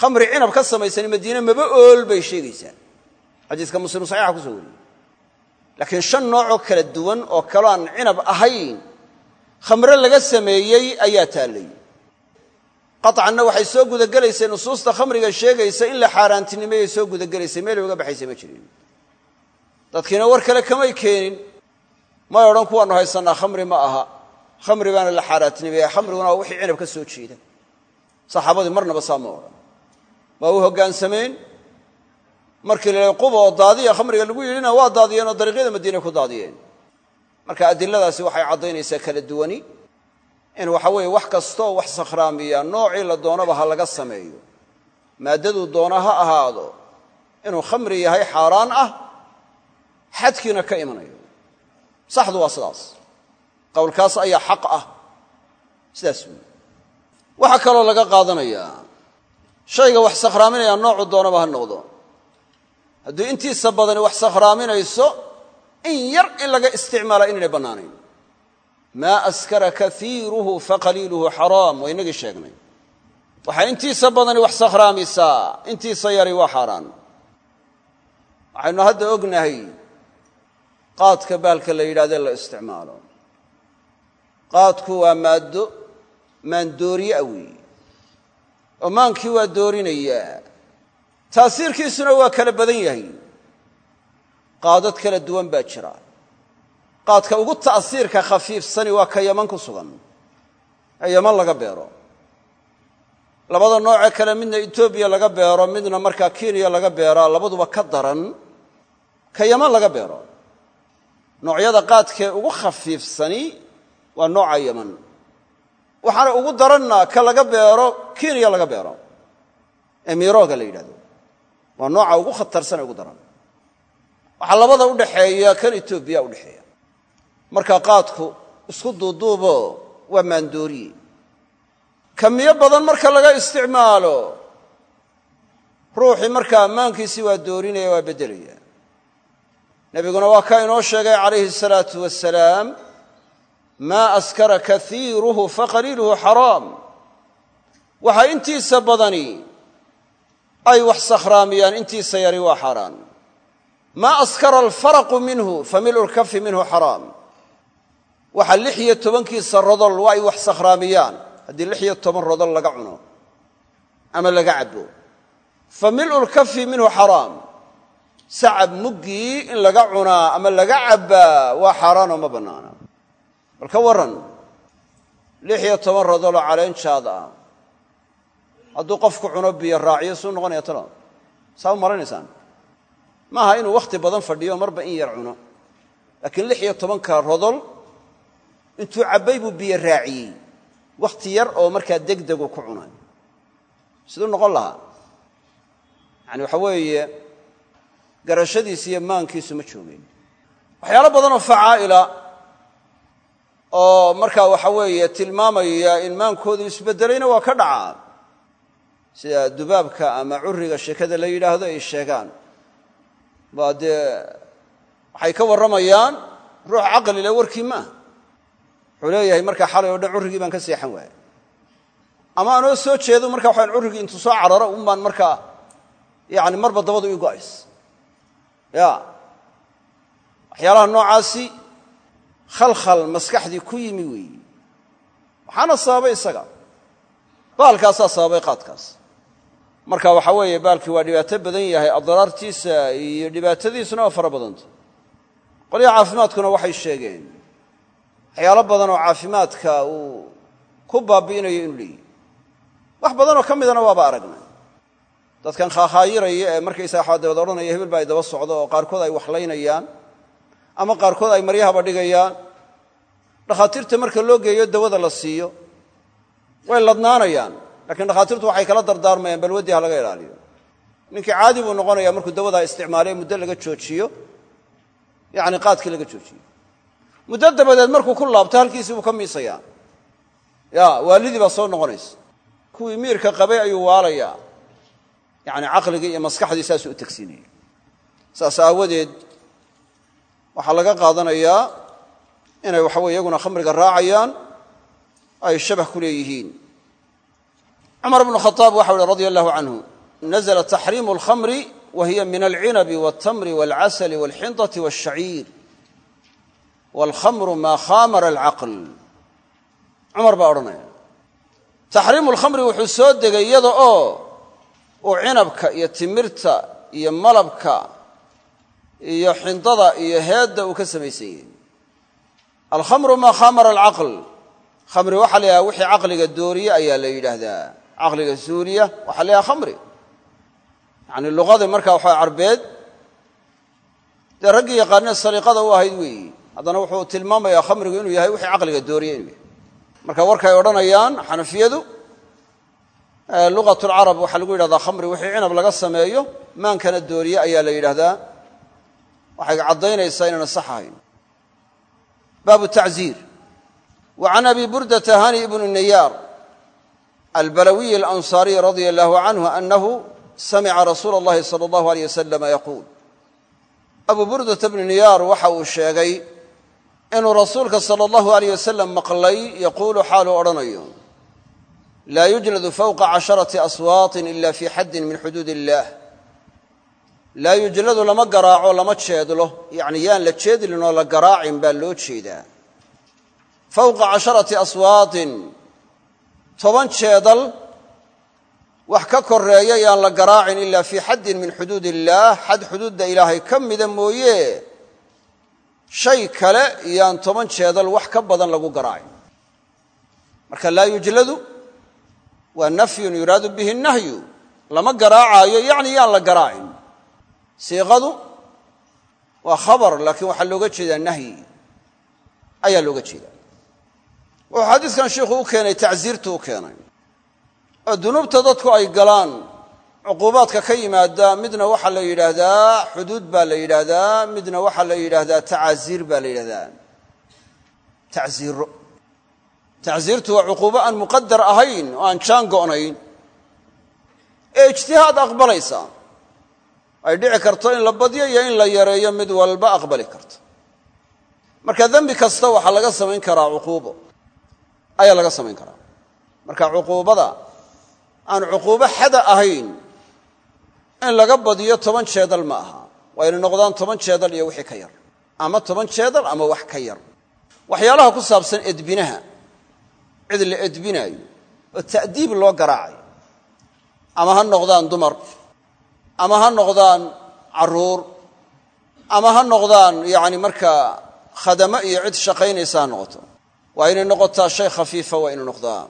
khamri cinab ka samaysani madiine maba ool bay sheegaysaa xadiiska muslim saxiixa ku soo wariyey laakiin shan noocoo kala duwan oo kaloo aan cinab ahayn khamre laga sameeyey ayaa taallay qaطcanna waxay soo gudagelaysay nusuusta khamriga sheegaysa in la xaaraantinimeeyay soo gudagelaysay meelay uga baxaysay ma jirin. Dadkiina war kale kamay keenin. May odhan kuwaannu haysannaa khamri ma aha. Khamri baana la xaaraantinimeeya khamriguna waa wixii cinab ka soo jeeda saxaabadii marnaba saa ma odhan. Waa u hoggaansameen markii la quba oo daadiya khamriga lagu yidhina waa daadiyeen oo dariiqyada madiina ku daadiyeen. Marka adiladaasi waxay caddaynaysaa kala duwani in waxa weeye wax kastoo wax sakhraamiya noocii la doonaba ha laga sameeyo. Maaddaduu doona ha ahaado inuu khamri yahay xaaraan ah xadkiina ka imanayo. Saxdu waa sidaas. Qowlkaas ayaa xaq ah. Sidaas waxaa kaloo laga qaadanayaa. Shayga wax sakhraaminaya noocu doonaba ha noqdo hadduu intiisa badani wax sakhraaminayso in yar in laga isticmaala inaynay bannaanayn. Maa askara kaiiruhu faqaliiluhu xaraam waa inagii sheegnay. Waxaa intiisa badani wax sakhraamisaa intiisa yari waa xaaraan. Waxaynu hadda ognahay qaadka baalka la yidhahdee la isticmaalo. Qaadku waa maaddo maandooriye a weeye. Oo maankii waa doorinayaa taasiirkiisuna waa kala badan yahay. Qaadad kala duwan baa jira. Qaadka ugu ta'siirka khafiifsani waa ka yaman ku sugan. Ee yaman laga beero. Labada noocee kale midna etoobiya laga beero midna markaa kenya laga beeraa labaduba ka daran ka yaman laga beero. Noocyada qaadkee ugu khafiifsani waa nooca yaman waxaana ugu daranna ka laga beero kenya laga beero. Ee la yidhahdo waa nooca ugu khatarsanee ugu daran. Waxaa labada udhaxeeya kan etoobiya udhexeeya marka qaadku isku duuduubo waa maandooriye kamiyo badan marka laga isticmaalo. Ruuxii markaa ammaankiisii waa doorinaya waa beddelaya nebiguna waa kaa inoo sheegay calayhi salaatu wasalaam maa askara kaiiruhu faqaliiluhu xaraam. Waxaa intiisa badani ay wax sakhraamiyaan intiisa yari waa xaaraan maa askara alfaraqu minhu familu lkafi minhu xaraam. Waxa lix iyo tobankiisa rodol waa ay wax sakhraamiyaan. Haddii lix iyo toban rodol laga cuno ama laga cabo fa milu lkafi minhu xaraam. Sacab muggii in laga cunaa ama laga cabbaa waa xaaraanoo ma bannaana. Bal ka warran lix hadduu qofku cuno biyo raaciyo suu noqonaya talo. Saa u malanaysaan maaha inuu wakhti badan fadhiyo marba in yar cuno. Laakiin lix iyo tobanka rodol intuu cabbay buu biyo raaciyey. Wakhti yar oo markaa degdegu ku cunay. Siduu noqon lahaa? Yacani waxa weeye garashadiisi iyo maankiisu ma joogeen waxyaalo badanoo facaa'ila oo markaa waxa weeye tilmaamaya in maankoodu isbeddelayna waa ka dhacaa sida dubaabka ama curriga sheekada la yidhaahdo ay sheegaan. Baa dee waxay ka warramayaan ruux caqli le warkii maaha wuxuu leeyahay markaa xalay oo dhan currigii baan ka seexan waaya ama anoo soo jeedo marka waxaan currigii intuu soo cararo un baan markaa yani marba dabadu ii go'ays. Ya. Waxyaalaha noocaasi khalkhal maskaxdii ku yimi weeyi. Waxaana sababay isaga. Baalkaasaa sababay qaadkaas marka waxa weeye baalkii waa dhibaato badan yahay adraartiisa iyo dhibaatadiisuna waa fara badanta. Qolyaha caafimaadkuna waxay sheegeen waxyaalo badan oo caafimaadka uu ku baabi'inayo inuu leeyahy wax badanoo ka midana waaba aragnay dadkan khaahaayiraya ee markaysaga waxaa dabad odhanaya hebel baa ay daba socdo oo qaarkood ay waxlaynayaan ama qaarkood ay maryahaba dhigayaan. Dhakhaatiirta marka loo geeyo dawada la siiyo way ladnaanayaan lakiin dhakhaatiirtu waxay kala dardaarmayaan balwaddii ha laga ilaaliyo. Ninkii caadi buu noqonaya markuu dawadaa isticmaalay muddo laga joojiyo yacni qaadkii laga joojiyo. Muddo dabadeed markuu ku laabto halkiisii buu ka miisayaa. Ya waalidii baa soo noqonaysa. Kuwii miirka qabay ayuu waalayaa yacni caqligii iyo maskaxdii saasuu u tegsiinaya saas aawadeed waxaa laga qaadanayaa inay waxa weye iyaguna khamriga raacayaan ay shabah ku leeyihiin cumar bnu khaaab waxau uhi radia allahu canhu nazla taxriimu alkhamri wa hiya min alcinabi waltamri walcasali walxindati walshaciir walkhamru maa khamara alcaql cumar baa odhanaya taxriimu lkhamri wuxuu soo degay iyada oo uu cinabka iyo timirta iyo malabka iyo xindada iyo heedda uu ka samaysan yahay. Alkhamru maa khamara alcaql ayaa la yidhaahdaa caqliga suuriya waxaa yidhaha khamri. Yacni luqada markaa waxaa carbeed dee raggii yaqaanee saliiqada u ahayd weeyi. Haddana wuxuu tilmaamayaa khamrigu inuu yahay wixii caqliga dooriye inuu yahay. Marka warkay odhanayaan xanafiyadu luqat lcarab waxaa lagu yidhahdaa khamri wixii cinab laga sameeyo maankana dooriye ayaa la yidhaahdaa waxay caddaynaysaa inayna sax ahayn. Baabu tacziir. Wa can abi burdata hani ibnu nayaar albalawiyi alansaariy radia allahu canhu anahu samica rasuula allahi sala allahu aleyh wasalama yaquul abu burdata bnu niyaar waxa uu sheegay inuu rasuulka sala allahu aleyh wasalam maqlay yaquulu xaaluu odhanayo laa yujladu fawqa casharati aswaatin ila fi xaddin min xuduud illaah laa yujladu lama garaaco lama jeedlo yacni yaan la jeedlin oo la garaacin baa loo jeedaa fawqa casharati aswaatin toban jeedal wax ka koreeya yaan la garaacin ila fii xaddin min xuduud illaah. Xad xuduudda ilaahay ka mida mooye. Shay kale yaan toban jeedal wax ka badan lagu garaacin. Marka laa yujladu waa nafyun yuraadu bihi nahyu. Lama garaacaayo yacni yaan la garaacin. Siiqadu waa khabar laakiin waxaa looga jeedaa nahyi. Ayaa looga jeedaa wuxuu xadiiskan sheikhu u keenay tacsiirtu u keenay. Oo dunuubta dadku ay galaan cuquubaadka ka yimaada midna waxaa la yidhaahdaa xuduud baa la yidhaahdaa midna waxaa la yidhaahdaa tacaasiir baa la yidhahdaa tacsiiro tacsiirtu waa cuquubo aan muqadar ahayn oo aan jaan go'nayn. Ee ijtihaad aqbalaysa. Ay dhici karto in la badyo iyo in la yareeyo mid walba aqbali karto marka dembi kasta waxaa laga samayn karaa cuquubo ayaa laga samayn karaa. Marka cuquubada aan cuquubo xada ahayn in laga badiyo toban jeedal ma aha. Waa yna noqdaan toban jeedal iyo wixii ka yar. Ama toban jeedal ama wax ka yar. Waxyaalaha ku saabsan edbinaha. Cid la edbinaayo oo ta'diib loo garaacayo ama ha noqdaan dumar. Ama ha noqdaan carruur ama ha noqdaan yacni markaa khadamo iyo cid shaqaynaysa ha noqoto waa inay noqotaa shay khafiifa waa inuu noqdaa.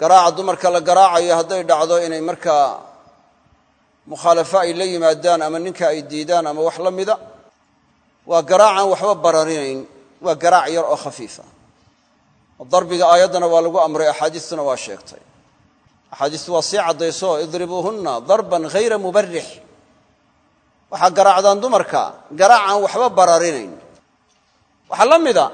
Garaaca dumarka la garaacayo hadday dhacdo inay markaa mukhaalafo ay la yimaadaan ama ninka ay diidaan ama wax la mida waa garaacaan waxba bararinayn. Waa garaac yar oo khafiifa. Darbiga aayaddana waa lagu amray axaadiistuna waa sheegtay. Axaadiistu waa sii caddayso idribuuhunna darban hayra mubarix waxaa garaacdaan dumarka garaacaan waxba bararinayn. Waxaa la mida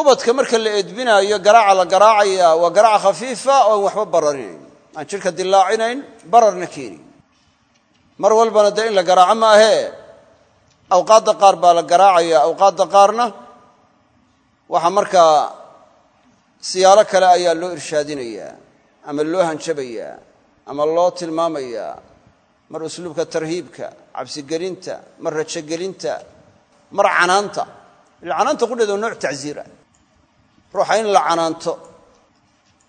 ubadka marka la edbinaayo garaaca la garaacaya waa garaaca khafiifa oo aan waxba bararinayn aan jidhka dilaacinayn bararna keenayn mar walbana dee in la garaaco maahee awqaadda qaar baa la garaacaya awqaadda qaarna waxaa markaa siyaalo kale ayaa loo irshaadinayaa ama loo hanjabayaa ama loo tilmaamayaa. Mar usluubka tarhiibka cabsigelinta mar rajogelinta mar canaanta. Ila canaanta qudheed waa nooc tacsiir ah ruuxa in la canaanto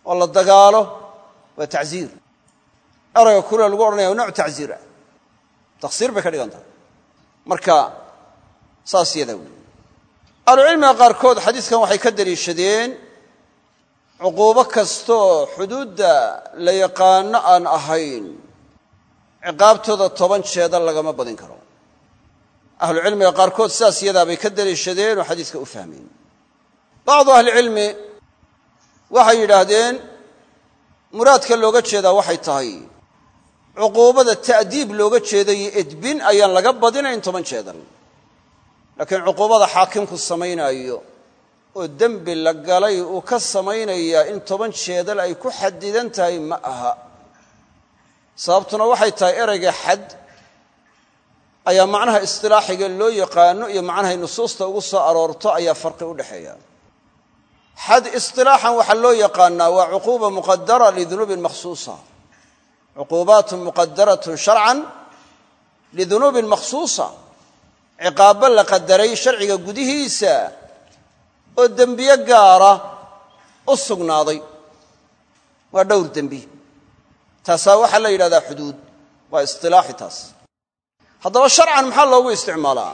oo la dagaalo waa tacsiir. Erayga kule lagu odhanaya nooc tacsiir ah. Taksiir bay ka dhigan marka saas yadaa wey ahlucilmiga qaarkood xadiiskan waxay ka daliishadeen cuquubo kastaoo xuduudda la yaqaano aan ahayn ciqaabtooda toban jeeda lagama badin karo. Ahlucilmiga qaarkood sidaas yadaa bay ka daliishadeen oo xadiiska u fahmeen bacdu ahlicilmi waxay yidhaahdeen muraadka looga jeedaa waxay tahay cuquubada ta'diib looga jeedayo edbin ayaan laga badinayn toban jeedan. Laakiin cuquubada xaakimku samaynaayo oo dembi la galay uu ka samaynayaa in toban jeedal ay ku xadidan tahay ma aha. Sababtuna waxay tahay ereyga xad ayaa macnaha istilaaxiga loo yaqaano iyo macnahay nusuusta ugu soo aroorto ayaa farqi u dhexeeya xad istilaaxan waxaa loo yaqaanaa waa cuquuba muqadara lidunuubin makhsuusa. Cuquubaatun muqadaratun sharcan lidunuubin makhsuusa. Ciqaabo la qadaray sharciga gudihiisa oo dembiye gaara u sugnaaday. Waa dhowr dembi. Taasaa waxaa la yidhahdaa xuduud. Waa istilaaxi taas. Haddaba sharcan maxaa loogu isticmaalaa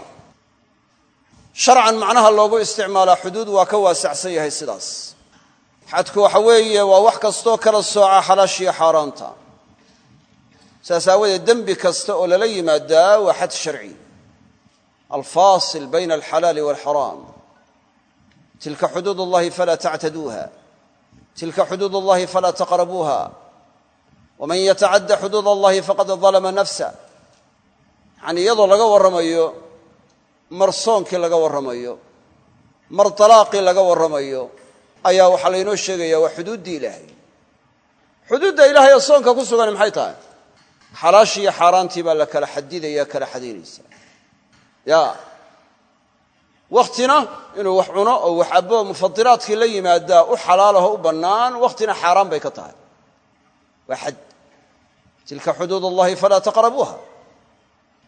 sharcan macnaha loogu isticmaalaa xuduud waa ka waasacsan yahay sidaas. Xadku waxa weeye waa wax kastoo kala sooca xalaashiyo xaaraanta. Saas aawadeed dembi kasta oo lala yimaadaa waa xad sharci. Alfaasil bayna alxalaali walxaraam tilka xuduud allahi falaa tactaduuha. Tilka xuduud allahi falaa taqrabuuha. Waman yatacadda xuduud allahi faqad dalama nafsa. Yacanii iyadoo laga warramayo mar soonkii laga warramayo mar talaaqii laga warramayo ayaa waxaa laynoo sheegaya waa xuduuddii ilaahay. Xuduudda ilahay oo soonka ku sugan maxay tahay? Xalaashii iyo xaaraantii baa la kala xadidaya kala xadaynaysa ya wakhtina inuu wax cuno oo wax abbo mufadiraadkii la yimaadaa u xalaalaho u bannaan wakhtina xaaraan bay ka tahay. Waa xad tilka xuduud allahi falaa taqrabuuha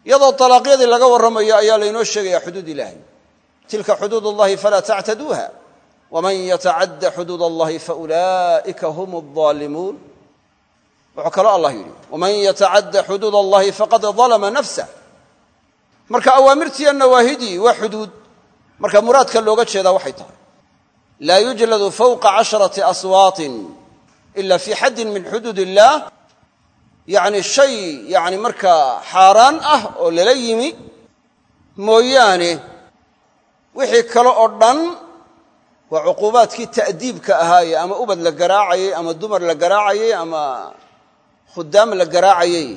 iyadoo talaaqyadii laga warramayo ayaa laynoo sheegaya xuduud ilaahay. Tilka xuduud allahi falaa tactaduuha waman yatacadda xuduud allahi faulaa'ika hum alظaalimuun wuxuu kaloo allah yidhi waman yatacadda xuduud allahi faqad dalama nafsah marka awaamirtiiyo nawaahidii waa xuduud marka muraadka looga jeedaa waxay tahay laa yujladu fawqa casharati aswaatin ila fii xaddin min xuduud illaah yacni shay yacni markaa xaaraan ah oo lala yimi mooyaane wixii kale oo dhan waa cuquubaadkii ta'diibka ahaaye ama ubad la garaacayey ama dumar la garaacayey ama khudaam la garaacayey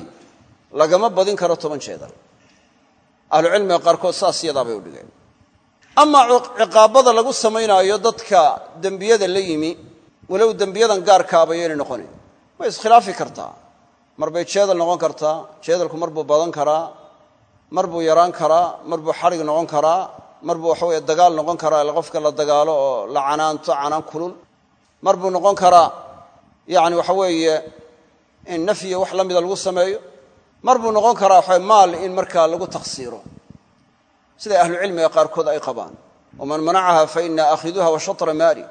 lagama badin karo toban jeedal ahlucilmiga qaarkood saas yadaa bay u dhigeen. Amaa ciqaabada lagu samaynaayo dadka dembiyada la yimi walow dembiyadan gaarkaaba yaynay noqonayn way iskhilaafi kartaa mar bay jeedal noqon kartaa jeedalku mar buu badan karaa mar buu yaraan karaa mar buu xadhig noqon karaa mar buu waxa weye dagaal noqon karaa qofka la dagaalo oo la canaanto canaan kulul. Mar buu noqon karaa yacni waxa weeye in nafyiyo wax la mida lagu sameeyo. Mar buu noqon karaa waxa maal in markaa lagu taksiiro siday ahlucilmiga qaarkood ay qabaan. Waman manacaha fa ina aakhiduuha wa shatra maali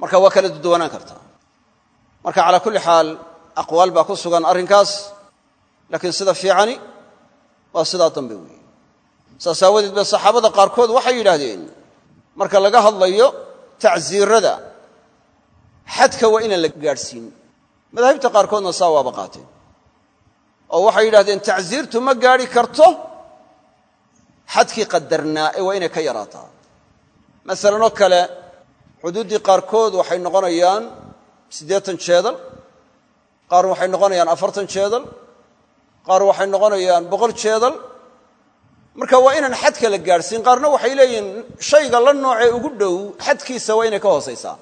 marka waa kala duduwanaan kartaa. Marka calaa kulli xaal aqwaal baa ku sugan arrinkaas laakiin sida fiicani waa sidaa dambe weeye. Saas aawadeed ba saxaabada qaarkood waxay yidhaahdeen marka laga hadlayo tacsiirada xadka waa inaan la gaadhsiin. Madaahibta qaarkoodna saa waaba qaateen. Oo waxay yidhahdeen tacsiirtu ma gaadhi karto? Xadkii qadarnaa ee waa inay ka yaraataa. Masalan oo kale xuduuddii qaarkood waxay noqonayaan siddeetan jeedal qaar waxay noqonayaan afartan jeedal qaar waxay noqonayaan boqol jeedal. Marka waa inaan xadka la gaadhsiin qaarna waxay leeyihiin shayga la noocee ugu dhow xadkiisa waa inay ka hoosaysaa.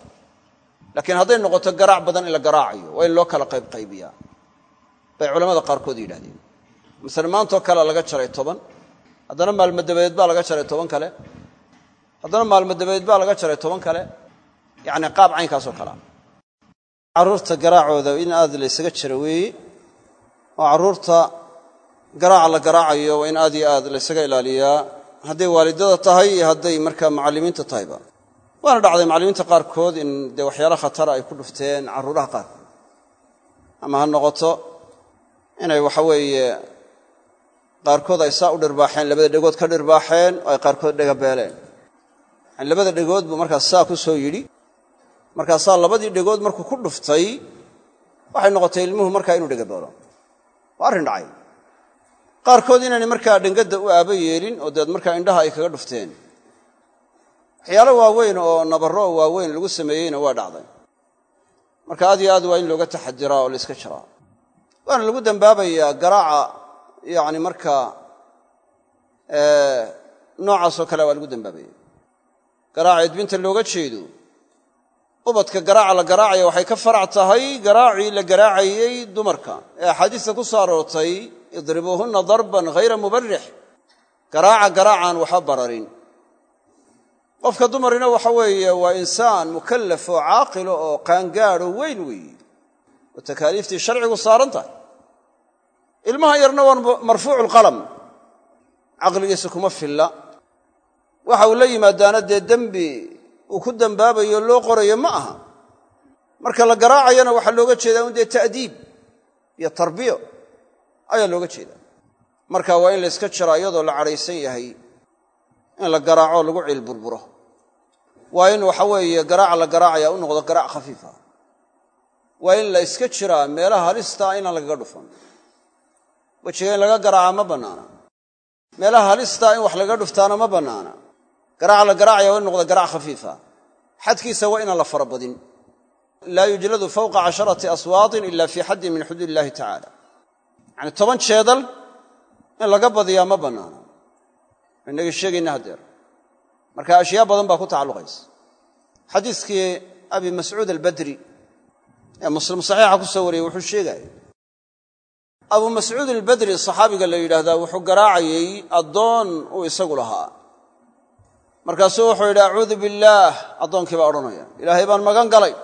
Laakiin hadday noqoto garaac badan in la garaacayo waa in loo kala qaybqaybiyaa bay culamada qaarkood yidhahdeen masale maantoo kale laga jaray toban haddana maalmo dabadeed baa laga jaray toban kale. Haddana maalmo dabadeed baa laga jaray toban kale. Yacni qaab caynkaasoo kalea carruurta garaacooda in aad la ysaga jira weeye oo carruurta garaaca la garaacayo waa in aad iyo aad la ysaga ilaaliyaa. Hadday waalidada tahay iyo hadday markaa macallimiinta tahayba. Waana dhacday macallimiinta qaarkood in dee waxyaalo khatara ay ku dhufteen carruuraha qaarkood ama ha noqoto inay waxa weeye qaarkood ay saa u dhirbaaxeen labada dhegood ka dhirbaaxeen oo ay qaarkood dhegabeeleen yani labada dhegood buu markaas saa ku soo yidhi markaasaa labadii dhegood markuu ku dhuftay waxay noqotay ilmuhu markaa inuu dhegabeelo waa arrin dhacay. Qaarkood inaanay markaa dhengadda u aabo yeelin oo deed markaa indhaha ay kaga dhufteen. Waxyaalo waaweyn oo nabarro waaweyn lagu sameeyeyna waa dhacday. Marka aad iyo aad waa in looga taxadiraa oo la yska jiraa waana lagu dembaabayaa garaaca yacni markaa noocaasoo kale waa lagu dembaabaya garaaca edbinta looga jeedo ubadka garaaca la garaacaya waxay ka farac tahay garaacii la garaacayey dumarka. Ee axaadiista ku soo aroortay idribuuhunna darban hayra mubarix garaaca garaacaan waxba bararin. Qofka dumarina waxa weeye waa insaan mukallaf oo caaqilo oo qaangaadho weyn weeye oo takaaliiftii sharcigu saaran tahay. Ilmaha yarna waa marfuucu lqalam caqligiisa kuma filla. Waxa uu la yimaadaana dee dembi uu ku dembaabayo loo qorayo ma aha. Marka la garaacayana waxaa looga jeedaa un dee ta'diib iyo tarbiyo ayaa looga jeedaa. Marka waa in la yska jiraa iyadoo la cadhaysan yahay in la garaaco lagu ciil burburo. Waa in waxa weeye garaaca la garaacaya u noqdo garaac khafiifa waa in la iska jiraa meelaha halistaa inaan lagaga dhufan. Wejiga in laga garaaca ma bannaana. Meelaha halistaa in wax lagaga dhuftaana ma bannaana garaaca la garaacaya waa in noqdo garaac khafiifa. Xadkiisa waa inaan la farabadin. Laa yujladu fawqa casharati aswaatin ila fii xaddin min xuduud illahi tacaala. Yacani toban jeedal in laga badiyaa ma bannaana inagii sheegayna haddeer. Marka ashyaa badan baa ku tacalluqaysa. Xadiiskii abi mascuud albadri ee muslim saxiixa ku soo wariyey wuxuu sheegaya abu mascuud albadri saxaabiga la yidhaahdaa wuxuu garaacayey addoon uu isagu lahaa markaasuu wuxuu yidhi acuudu billaah addoonkii baa odhanaya. Ilaahay baan magan galay.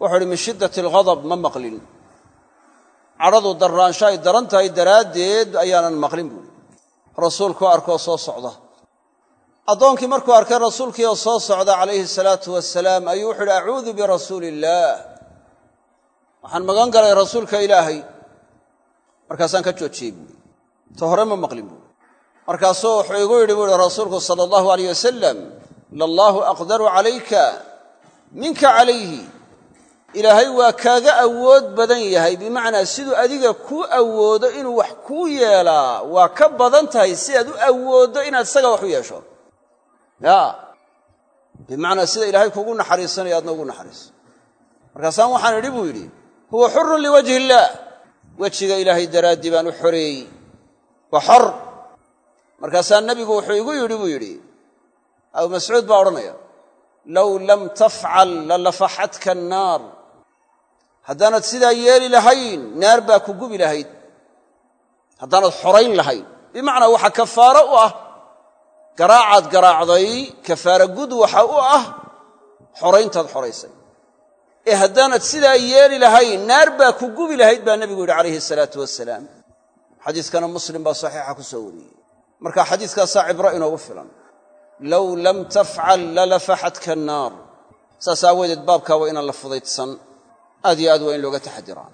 Wuxuu yidhi min shiddati alghadab ma maqlin. Cadhadu darraansho ay daran tahay daraaddeed ayaanan maqlin buuhi rasuulku arkoo soo socda. Addoonkii markuu arkay rasuulkii oo soo socda calayhi salaatu wasalaam ayuu wuxu uhi acuudu birasuuli illaah waxaan magan galay rasuulka ilaahay. Markaasaan ka joojiyey buuhi ta hore ma maqlin buui markaasuu wuxuu igu yidhi buuhi rasuulku sala allahu alayh wasalam lallaahu aqdaru calayka minka calayhi. Ilaahay waa kaaga awood badan yahay bimacnaa siduu adiga kuu awoodo inuu wax kuu yeelaa waa ka badan tahay si aad u awooddo inaad isaga wax u yeesho. Ya bimacnaa sida ilaahay kuugu naxariisanayo aadna ugu naxariiso markaasaan waxaan idhi buu yidhi huwa xurun liwajhi illaah wejiga ilaahay daraaddii baan u xoreeyey. Waa xor markaasaa nebigu wuxuu igu yidhi buu yidhi abu mascuud baa odhanaya low lam tafcal lalafaxatka annaar. Haddaanad sidaa yeeli lahayn naar baa ku gubi lahayd. Haddaanad xorayn lahayn bimacnaa waxa kafaaro u ah. Garaacaad garaacday kafaara gud waxa u ah xorayntaad xoraysay. Ee haddaanad sidaa yeeli lahayn naar baa ku gubi lahayd baa nebigu yidhi calayhi salaatu wasalaam xadiiskana muslim baa saxiixa ku soo wariyey marka xadiiskaasaa cibro inoogu filan. Low lam tafcal lalafaxatka annaar saas aawadeed baabkaa waa inaan la fudaydsan. Aad yo aad waa in looga taxadiraa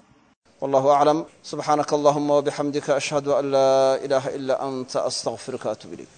wallahu aclam subxaanaka allahuma wabixamdika ashhadu an laa ilaaha ila anta astaqfiruka atub ilayk